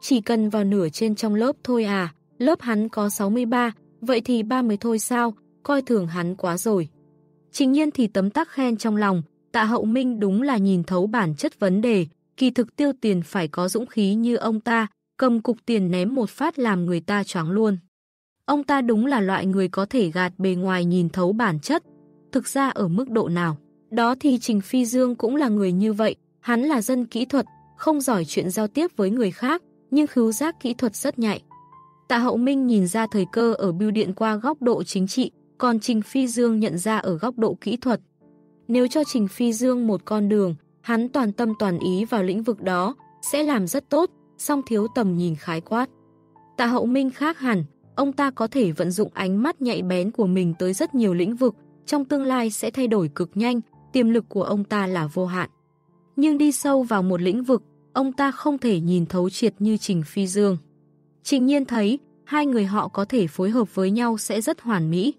Chỉ cần vào nửa trên trong lớp thôi à, lớp hắn có 63, vậy thì 30 thôi sao, coi thường hắn quá rồi. Chính nhiên thì tấm tắc khen trong lòng, tạ hậu minh đúng là nhìn thấu bản chất vấn đề, kỳ thực tiêu tiền phải có dũng khí như ông ta, cầm cục tiền ném một phát làm người ta choáng luôn. Ông ta đúng là loại người có thể gạt bề ngoài nhìn thấu bản chất. Thực ra ở mức độ nào, đó thì Trình Phi Dương cũng là người như vậy. Hắn là dân kỹ thuật, không giỏi chuyện giao tiếp với người khác, nhưng khứu giác kỹ thuật rất nhạy. Tạ Hậu Minh nhìn ra thời cơ ở bưu điện qua góc độ chính trị, còn Trình Phi Dương nhận ra ở góc độ kỹ thuật. Nếu cho Trình Phi Dương một con đường, hắn toàn tâm toàn ý vào lĩnh vực đó, sẽ làm rất tốt, song thiếu tầm nhìn khái quát. Tạ Hậu Minh khác hẳn, ông ta có thể vận dụng ánh mắt nhạy bén của mình tới rất nhiều lĩnh vực, trong tương lai sẽ thay đổi cực nhanh, tiềm lực của ông ta là vô hạn. Nhưng đi sâu vào một lĩnh vực, ông ta không thể nhìn thấu triệt như Trình Phi Dương. Trình nhiên thấy, hai người họ có thể phối hợp với nhau sẽ rất hoàn mỹ.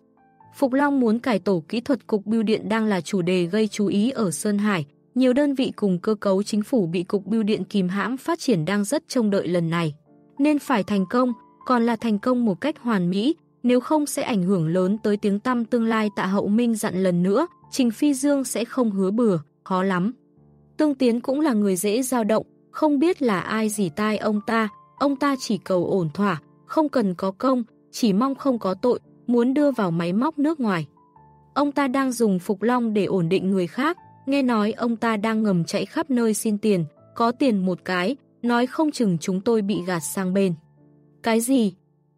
Phục Long muốn cải tổ kỹ thuật cục bưu điện đang là chủ đề gây chú ý ở Sơn Hải. Nhiều đơn vị cùng cơ cấu chính phủ bị cục bưu điện kìm hãm phát triển đang rất trông đợi lần này. Nên phải thành công, còn là thành công một cách hoàn mỹ, nếu không sẽ ảnh hưởng lớn tới tiếng tăm tương lai tạ hậu minh dặn lần nữa, Trình Phi Dương sẽ không hứa bừa, khó lắm. Tương Tiến cũng là người dễ dao động, không biết là ai gì tai ông ta, ông ta chỉ cầu ổn thỏa, không cần có công, chỉ mong không có tội, muốn đưa vào máy móc nước ngoài. Ông ta đang dùng Phục Long để ổn định người khác, nghe nói ông ta đang ngầm chạy khắp nơi xin tiền, có tiền một cái, nói không chừng chúng tôi bị gạt sang bên. Cái gì?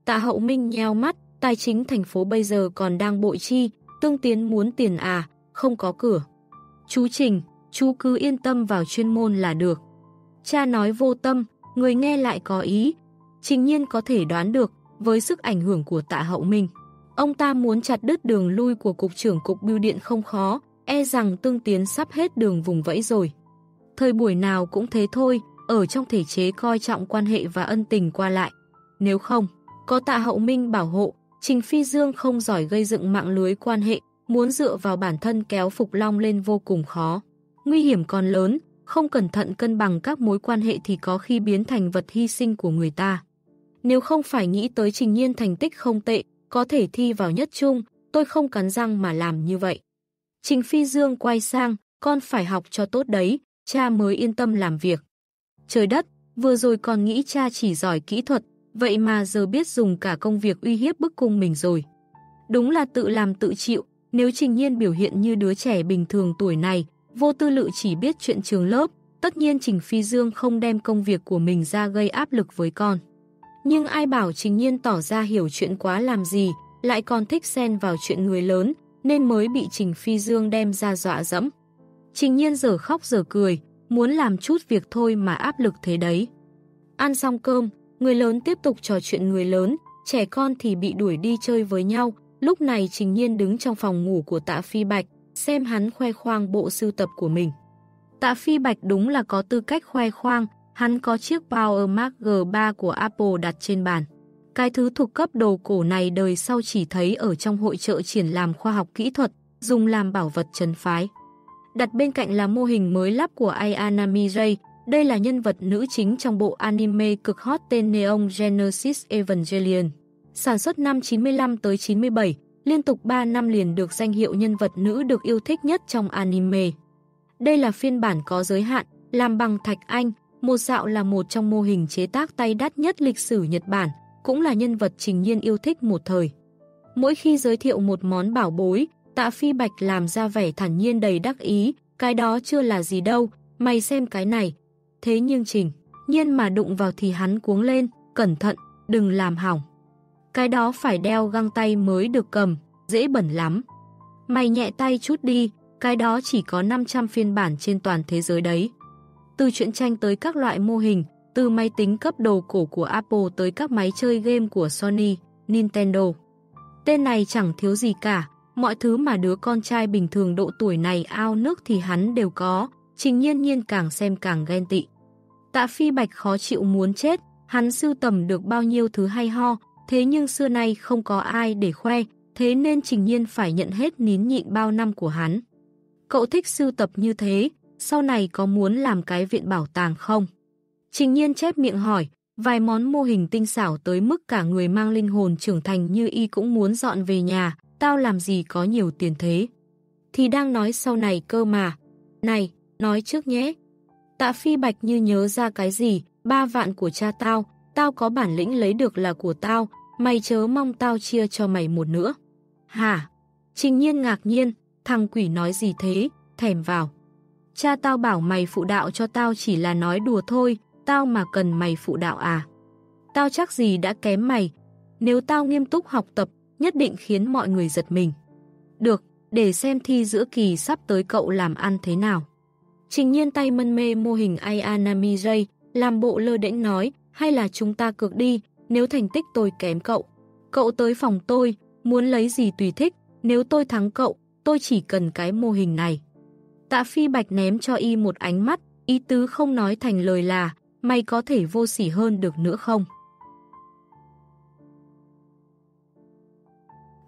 Tạ Hậu Minh nheo mắt, tài chính thành phố bây giờ còn đang bội chi, tương tiến muốn tiền à, không có cửa. Chú Trình, chú cứ yên tâm vào chuyên môn là được. Cha nói vô tâm, người nghe lại có ý. Trình nhiên có thể đoán được, với sức ảnh hưởng của tạ hậu minh. Ông ta muốn chặt đứt đường lui của cục trưởng cục bưu điện không khó, e rằng tương tiến sắp hết đường vùng vẫy rồi. Thời buổi nào cũng thế thôi, ở trong thể chế coi trọng quan hệ và ân tình qua lại. Nếu không, có tạ hậu minh bảo hộ, Trình Phi Dương không giỏi gây dựng mạng lưới quan hệ, muốn dựa vào bản thân kéo Phục Long lên vô cùng khó. Nguy hiểm còn lớn, không cẩn thận cân bằng các mối quan hệ thì có khi biến thành vật hy sinh của người ta. Nếu không phải nghĩ tới trình nhiên thành tích không tệ, có thể thi vào nhất trung, tôi không cắn răng mà làm như vậy. Trình Phi Dương quay sang, con phải học cho tốt đấy, cha mới yên tâm làm việc. Trời đất, vừa rồi còn nghĩ cha chỉ giỏi kỹ thuật, vậy mà giờ biết dùng cả công việc uy hiếp bức cung mình rồi. Đúng là tự làm tự chịu, nếu trình nhiên biểu hiện như đứa trẻ bình thường tuổi này, vô tư lự chỉ biết chuyện trường lớp, tất nhiên Trình Phi Dương không đem công việc của mình ra gây áp lực với con. Nhưng ai bảo Trình Nhiên tỏ ra hiểu chuyện quá làm gì, lại còn thích xen vào chuyện người lớn, nên mới bị Trình Phi Dương đem ra dọa dẫm. Trình Nhiên giờ khóc giờ cười, muốn làm chút việc thôi mà áp lực thế đấy. Ăn xong cơm, người lớn tiếp tục trò chuyện người lớn, trẻ con thì bị đuổi đi chơi với nhau. Lúc này Trình Nhiên đứng trong phòng ngủ của tạ Phi Bạch, xem hắn khoe khoang bộ sưu tập của mình. Tạ Phi Bạch đúng là có tư cách khoe khoang, hắn có chiếc Power Mac G3 của Apple đặt trên bàn. Cái thứ thuộc cấp đồ cổ này đời sau chỉ thấy ở trong hội trợ triển lãm khoa học kỹ thuật, dùng làm bảo vật trấn phái. Đặt bên cạnh là mô hình mới lắp của Ayanami Ray, đây là nhân vật nữ chính trong bộ anime cực hot tên Neon Genesis Evangelion. Sản xuất năm 95 tới 97, liên tục 3 năm liền được danh hiệu nhân vật nữ được yêu thích nhất trong anime. Đây là phiên bản có giới hạn, làm bằng thạch anh, một dạo là một trong mô hình chế tác tay đắt nhất lịch sử Nhật Bản, cũng là nhân vật trình nhiên yêu thích một thời. Mỗi khi giới thiệu một món bảo bối, tạ phi bạch làm ra vẻ thản nhiên đầy đắc ý, cái đó chưa là gì đâu, mày xem cái này. Thế nhưng trình, nhiên mà đụng vào thì hắn cuống lên, cẩn thận, đừng làm hỏng. Cái đó phải đeo găng tay mới được cầm, dễ bẩn lắm. Mày nhẹ tay chút đi, cái đó chỉ có 500 phiên bản trên toàn thế giới đấy. Từ truyện tranh tới các loại mô hình, từ máy tính cấp đồ cổ của Apple tới các máy chơi game của Sony, Nintendo. Tên này chẳng thiếu gì cả, mọi thứ mà đứa con trai bình thường độ tuổi này ao nước thì hắn đều có, trình nhiên nhiên càng xem càng ghen tị. Tạ Phi Bạch khó chịu muốn chết, hắn sưu tầm được bao nhiêu thứ hay ho, thế nhưng xưa nay không có ai để khoe, thế nên trình nhiên phải nhận hết nín nhịn bao năm của hắn. Cậu thích sưu tập như thế, sau này có muốn làm cái viện bảo tàng không? Trình nhiên chép miệng hỏi, vài món mô hình tinh xảo tới mức cả người mang linh hồn trưởng thành như y cũng muốn dọn về nhà, tao làm gì có nhiều tiền thế. Thì đang nói sau này cơ mà. Này, nói trước nhé. Tạ phi bạch như nhớ ra cái gì, ba vạn của cha tao, tao có bản lĩnh lấy được là của tao, mày chớ mong tao chia cho mày một nữa. Hả? Trình nhiên ngạc nhiên, thằng quỷ nói gì thế, thèm vào. Cha tao bảo mày phụ đạo cho tao chỉ là nói đùa thôi, tao mà cần mày phụ đạo à. Tao chắc gì đã kém mày, nếu tao nghiêm túc học tập, nhất định khiến mọi người giật mình. Được, để xem thi giữa kỳ sắp tới cậu làm ăn thế nào. Trình nhiên tay mân mê mô hình Ayanami J, làm bộ lơ đễnh nói, hay là chúng ta cược đi, nếu thành tích tôi kém cậu. Cậu tới phòng tôi, muốn lấy gì tùy thích, nếu tôi thắng cậu, tôi chỉ cần cái mô hình này. Tạ Phi Bạch ném cho y một ánh mắt, ý tứ không nói thành lời là, mày có thể vô sỉ hơn được nữa không?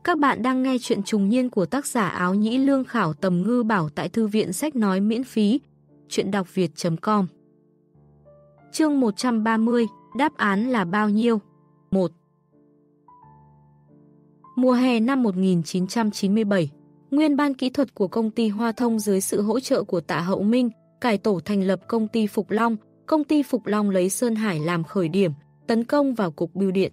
Các bạn đang nghe chuyện trùng niên của tác giả áo nhĩ lương khảo tầm ngư bảo tại thư viện sách nói miễn phí, chuyện đọc việt.com Chương 130, đáp án là bao nhiêu? 1 Mùa hè năm 1997 Nguyên ban kỹ thuật của công ty Hoa Thông dưới sự hỗ trợ của Tạ Hậu Minh, cải tổ thành lập công ty Phục Long, công ty Phục Long lấy Sơn Hải làm khởi điểm, tấn công vào cục bưu điện.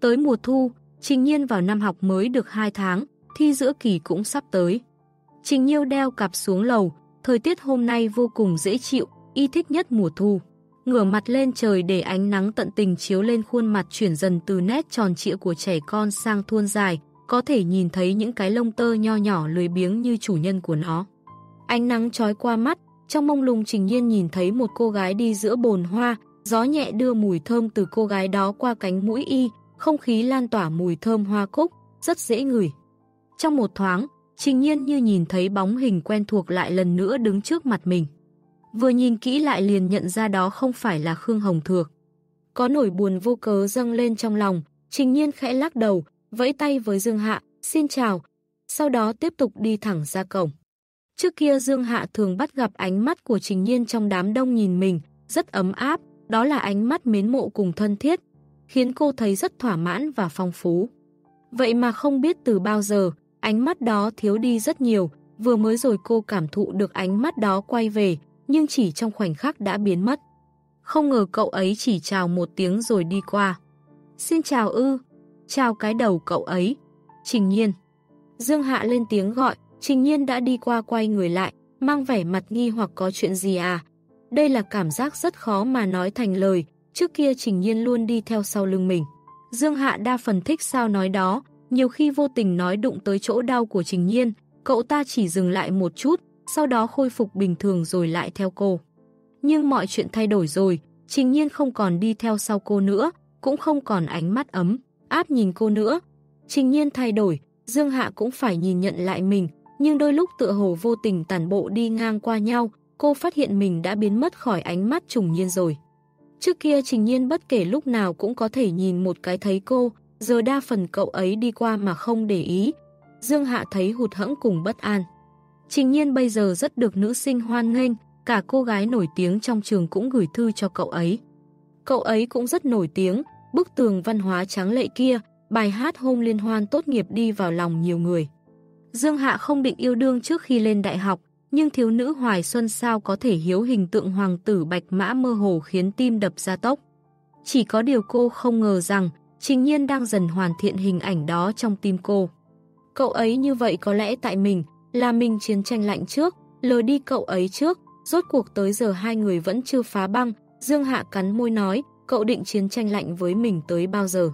Tới mùa thu, Trình Nhiên vào năm học mới được 2 tháng, thi giữa kỳ cũng sắp tới. Trình Nhiêu đeo cặp xuống lầu, thời tiết hôm nay vô cùng dễ chịu, y thích nhất mùa thu. Ngửa mặt lên trời để ánh nắng tận tình chiếu lên khuôn mặt chuyển dần từ nét tròn trịa của trẻ con sang thuôn dài, có thể nhìn thấy những cái lông tơ nho nhỏ lười biếng như chủ nhân của nó. Ánh nắng trói qua mắt, trong mông lung Trình Nhiên nhìn thấy một cô gái đi giữa bồn hoa, gió nhẹ đưa mùi thơm từ cô gái đó qua cánh mũi y, không khí lan tỏa mùi thơm hoa cúc, rất dễ ngửi. Trong một thoáng, Trình Nhiên như nhìn thấy bóng hình quen thuộc lại lần nữa đứng trước mặt mình. Vừa nhìn kỹ lại liền nhận ra đó không phải là Khương Hồng Thược. Có nổi buồn vô cớ dâng lên trong lòng, Trình Nhiên khẽ lắc đầu, vẫy tay với Dương Hạ, xin chào, sau đó tiếp tục đi thẳng ra cổng. Trước kia Dương Hạ thường bắt gặp ánh mắt của Trình Nhiên trong đám đông nhìn mình, rất ấm áp, đó là ánh mắt mến mộ cùng thân thiết, khiến cô thấy rất thỏa mãn và phong phú. Vậy mà không biết từ bao giờ, ánh mắt đó thiếu đi rất nhiều, vừa mới rồi cô cảm thụ được ánh mắt đó quay về, nhưng chỉ trong khoảnh khắc đã biến mất. Không ngờ cậu ấy chỉ chào một tiếng rồi đi qua. Xin chào ư, chào cái đầu cậu ấy. Trình nhiên. Dương Hạ lên tiếng gọi, Trình nhiên đã đi qua quay người lại, mang vẻ mặt nghi hoặc có chuyện gì à. Đây là cảm giác rất khó mà nói thành lời, trước kia Trình nhiên luôn đi theo sau lưng mình. Dương Hạ đa phần thích sao nói đó, nhiều khi vô tình nói đụng tới chỗ đau của Trình nhiên, cậu ta chỉ dừng lại một chút, sau đó khôi phục bình thường rồi lại theo cô. Nhưng mọi chuyện thay đổi rồi, Trình nhiên không còn đi theo sau cô nữa, cũng không còn ánh mắt ấm, áp nhìn cô nữa. Trình nhiên thay đổi, Dương Hạ cũng phải nhìn nhận lại mình, nhưng đôi lúc tựa hồ vô tình tàn bộ đi ngang qua nhau, cô phát hiện mình đã biến mất khỏi ánh mắt trùng nhiên rồi. Trước kia Trình Nhiên bất kể lúc nào cũng có thể nhìn một cái thấy cô, giờ đa phần cậu ấy đi qua mà không để ý. Dương Hạ thấy hụt hẫng cùng bất an. Trình Nhiên bây giờ rất được nữ sinh hoan nghênh, cả cô gái nổi tiếng trong trường cũng gửi thư cho cậu ấy. Cậu ấy cũng rất nổi tiếng, bức tường văn hóa trắng lệ kia, bài hát hôm liên hoan tốt nghiệp đi vào lòng nhiều người. Dương Hạ không định yêu đương trước khi lên đại học, nhưng thiếu nữ Hoài Xuân sao có thể hiếu hình tượng hoàng tử bạch mã mơ hồ khiến tim đập ra tốc. Chỉ có điều cô không ngờ rằng Trình Nhiên đang dần hoàn thiện hình ảnh đó trong tim cô. Cậu ấy như vậy có lẽ tại mình, là mình chiến tranh lạnh trước, lời đi cậu ấy trước, rốt cuộc tới giờ hai người vẫn chưa phá băng, Dương Hạ cắn môi nói, cậu định chiến tranh lạnh với mình tới bao giờ.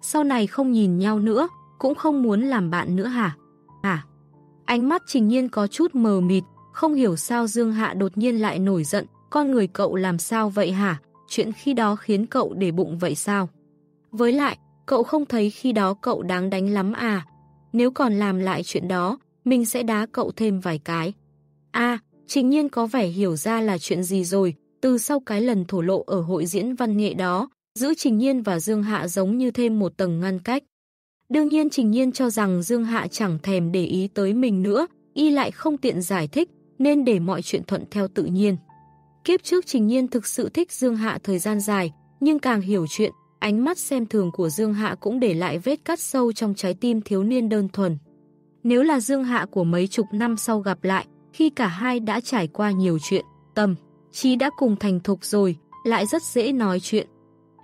Sau này không nhìn nhau nữa, cũng không muốn làm bạn nữa hả? Hả? Ánh mắt trình nhiên có chút mờ mịt, không hiểu sao Dương Hạ đột nhiên lại nổi giận, con người cậu làm sao vậy hả? Chuyện khi đó khiến cậu để bụng vậy sao? Với lại, cậu không thấy khi đó cậu đáng đánh lắm à? Nếu còn làm lại chuyện đó, mình sẽ đá cậu thêm vài cái. À, trình nhiên có vẻ hiểu ra là chuyện gì rồi, từ sau cái lần thổ lộ ở hội diễn văn nghệ đó, giữ Trình Nhiên và Dương Hạ giống như thêm một tầng ngăn cách. Đương nhiên Trình Nhiên cho rằng Dương Hạ chẳng thèm để ý tới mình nữa, y lại không tiện giải thích, nên để mọi chuyện thuận theo tự nhiên. Kiếp trước Trình Nhiên thực sự thích Dương Hạ thời gian dài, nhưng càng hiểu chuyện, ánh mắt xem thường của Dương Hạ cũng để lại vết cắt sâu trong trái tim thiếu niên đơn thuần. Nếu là Dương Hạ của mấy chục năm sau gặp lại, khi cả hai đã trải qua nhiều chuyện, tâm, trí đã cùng thành thục rồi, lại rất dễ nói chuyện.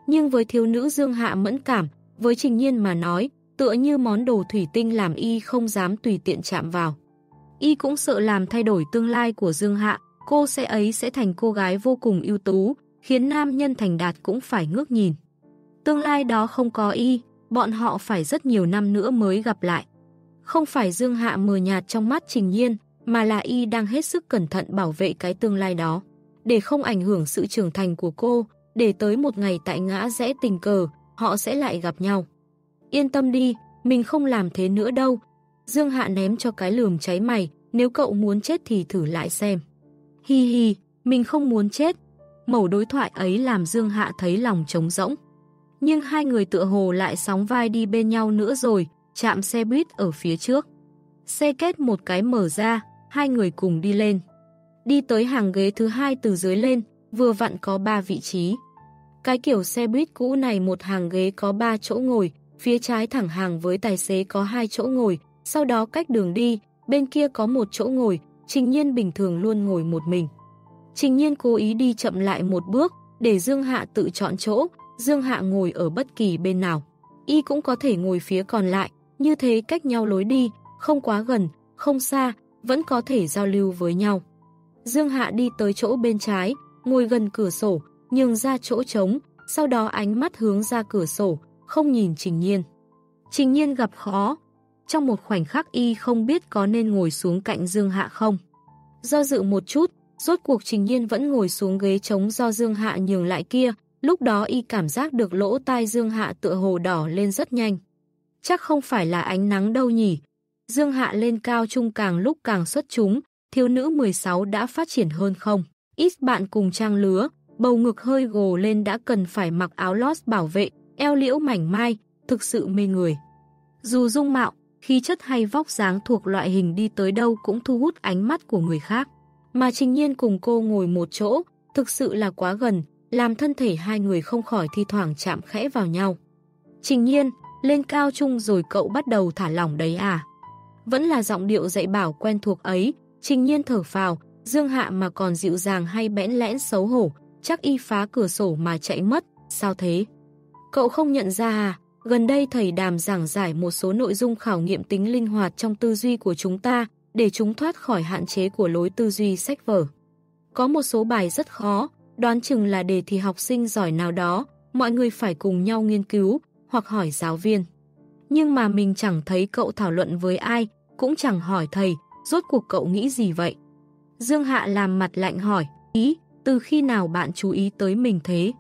Nhưng với thiếu nữ Dương Hạ mẫn cảm, với Trình Nhiên mà nói, tựa như món đồ thủy tinh làm y không dám tùy tiện chạm vào. Y cũng sợ làm thay đổi tương lai của Dương Hạ, cô sẽ ấy sẽ thành cô gái vô cùng ưu tú, khiến nam nhân thành đạt cũng phải ngước nhìn. Tương lai đó không có y, bọn họ phải rất nhiều năm nữa mới gặp lại. Không phải Dương Hạ mờ nhạt trong mắt Trình Nhiên, mà là y đang hết sức cẩn thận bảo vệ cái tương lai đó. Để không ảnh hưởng sự trưởng thành của cô, để tới một ngày tại ngã rẽ tình cờ, họ sẽ lại gặp nhau. Yên tâm đi, mình không làm thế nữa đâu. Dương Hạ ném cho cái lườm cháy mày, nếu cậu muốn chết thì thử lại xem. Hi hi, mình không muốn chết. Mẩu đối thoại ấy làm Dương Hạ thấy lòng trống rỗng. Nhưng hai người tựa hồ lại sóng vai đi bên nhau nữa rồi, chạm xe buýt ở phía trước. Xe kết một cái mở ra, hai người cùng đi lên. Đi tới hàng ghế thứ hai từ dưới lên, vừa vặn có ba vị trí. Cái kiểu xe buýt cũ này một hàng ghế có ba chỗ ngồi, phía trái thẳng hàng với tài xế có hai chỗ ngồi, sau đó cách đường đi, bên kia có một chỗ ngồi, trình nhiên bình thường luôn ngồi một mình. Trình nhiên cố ý đi chậm lại một bước, để Dương Hạ tự chọn chỗ, Dương Hạ ngồi ở bất kỳ bên nào. Y cũng có thể ngồi phía còn lại, như thế cách nhau lối đi, không quá gần, không xa, vẫn có thể giao lưu với nhau. Dương Hạ đi tới chỗ bên trái, ngồi gần cửa sổ, nhường ra chỗ trống, sau đó ánh mắt hướng ra cửa sổ, không nhìn Trình Nhiên. Trình Nhiên gặp khó. Trong một khoảnh khắc y không biết có nên ngồi xuống cạnh Dương Hạ không. Do dự một chút, rốt cuộc Trình Nhiên vẫn ngồi xuống ghế trống do Dương Hạ nhường lại kia, lúc đó y cảm giác được lỗ tai Dương Hạ tựa hồ đỏ lên rất nhanh. Chắc không phải là ánh nắng đâu nhỉ. Dương Hạ lên cao trung càng lúc càng xuất chúng, thiếu nữ 16 đã phát triển hơn không. Ít bạn cùng trang lứa, bầu ngực hơi gồ lên đã cần phải mặc áo lót bảo vệ, eo liễu mảnh mai, thực sự mê người. Dù dung mạo, khí chất hay vóc dáng thuộc loại hình đi tới đâu cũng thu hút ánh mắt của người khác. Mà Trình Nhiên cùng cô ngồi một chỗ, thực sự là quá gần, làm thân thể hai người không khỏi thi thoảng chạm khẽ vào nhau. Trình Nhiên, lên cao chung rồi cậu bắt đầu thả lỏng đấy à? Vẫn là giọng điệu dạy bảo quen thuộc ấy, Trình Nhiên thở phào, Dương Hạ mà còn dịu dàng hay bẽn lẽn xấu hổ, chắc y phá cửa sổ mà chạy mất, sao thế? Cậu không nhận ra à? Gần đây thầy đàm giảng giải một số nội dung khảo nghiệm tính linh hoạt trong tư duy của chúng ta, để chúng thoát khỏi hạn chế của lối tư duy sách vở. Có một số bài rất khó, đoán chừng là đề thì học sinh giỏi nào đó, mọi người phải cùng nhau nghiên cứu, hoặc hỏi giáo viên. Nhưng mà mình chẳng thấy cậu thảo luận với ai, cũng chẳng hỏi thầy, rốt cuộc cậu nghĩ gì vậy? Dương Hạ làm mặt lạnh hỏi, ý, từ khi nào bạn chú ý tới mình thế?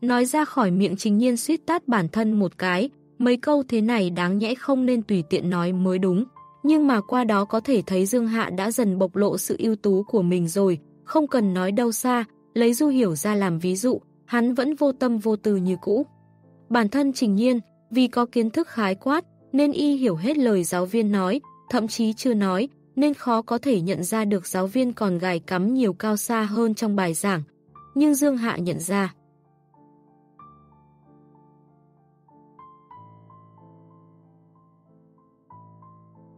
Nói ra khỏi miệng chính nhiên suýt tát bản thân một cái, mấy câu thế này đáng nhẽ không nên tùy tiện nói mới đúng. Nhưng mà qua đó có thể thấy Dương Hạ đã dần bộc lộ sự ưu tú của mình rồi, không cần nói đâu xa, lấy Du Hiểu ra làm ví dụ, hắn vẫn vô tâm vô tư như cũ. Bản thân Trình Nhiên, vì có kiến thức khái quát, nên y hiểu hết lời giáo viên nói, thậm chí chưa nói, nên khó có thể nhận ra được giáo viên còn gài cắm nhiều cao xa hơn trong bài giảng. Nhưng Dương Hạ nhận ra.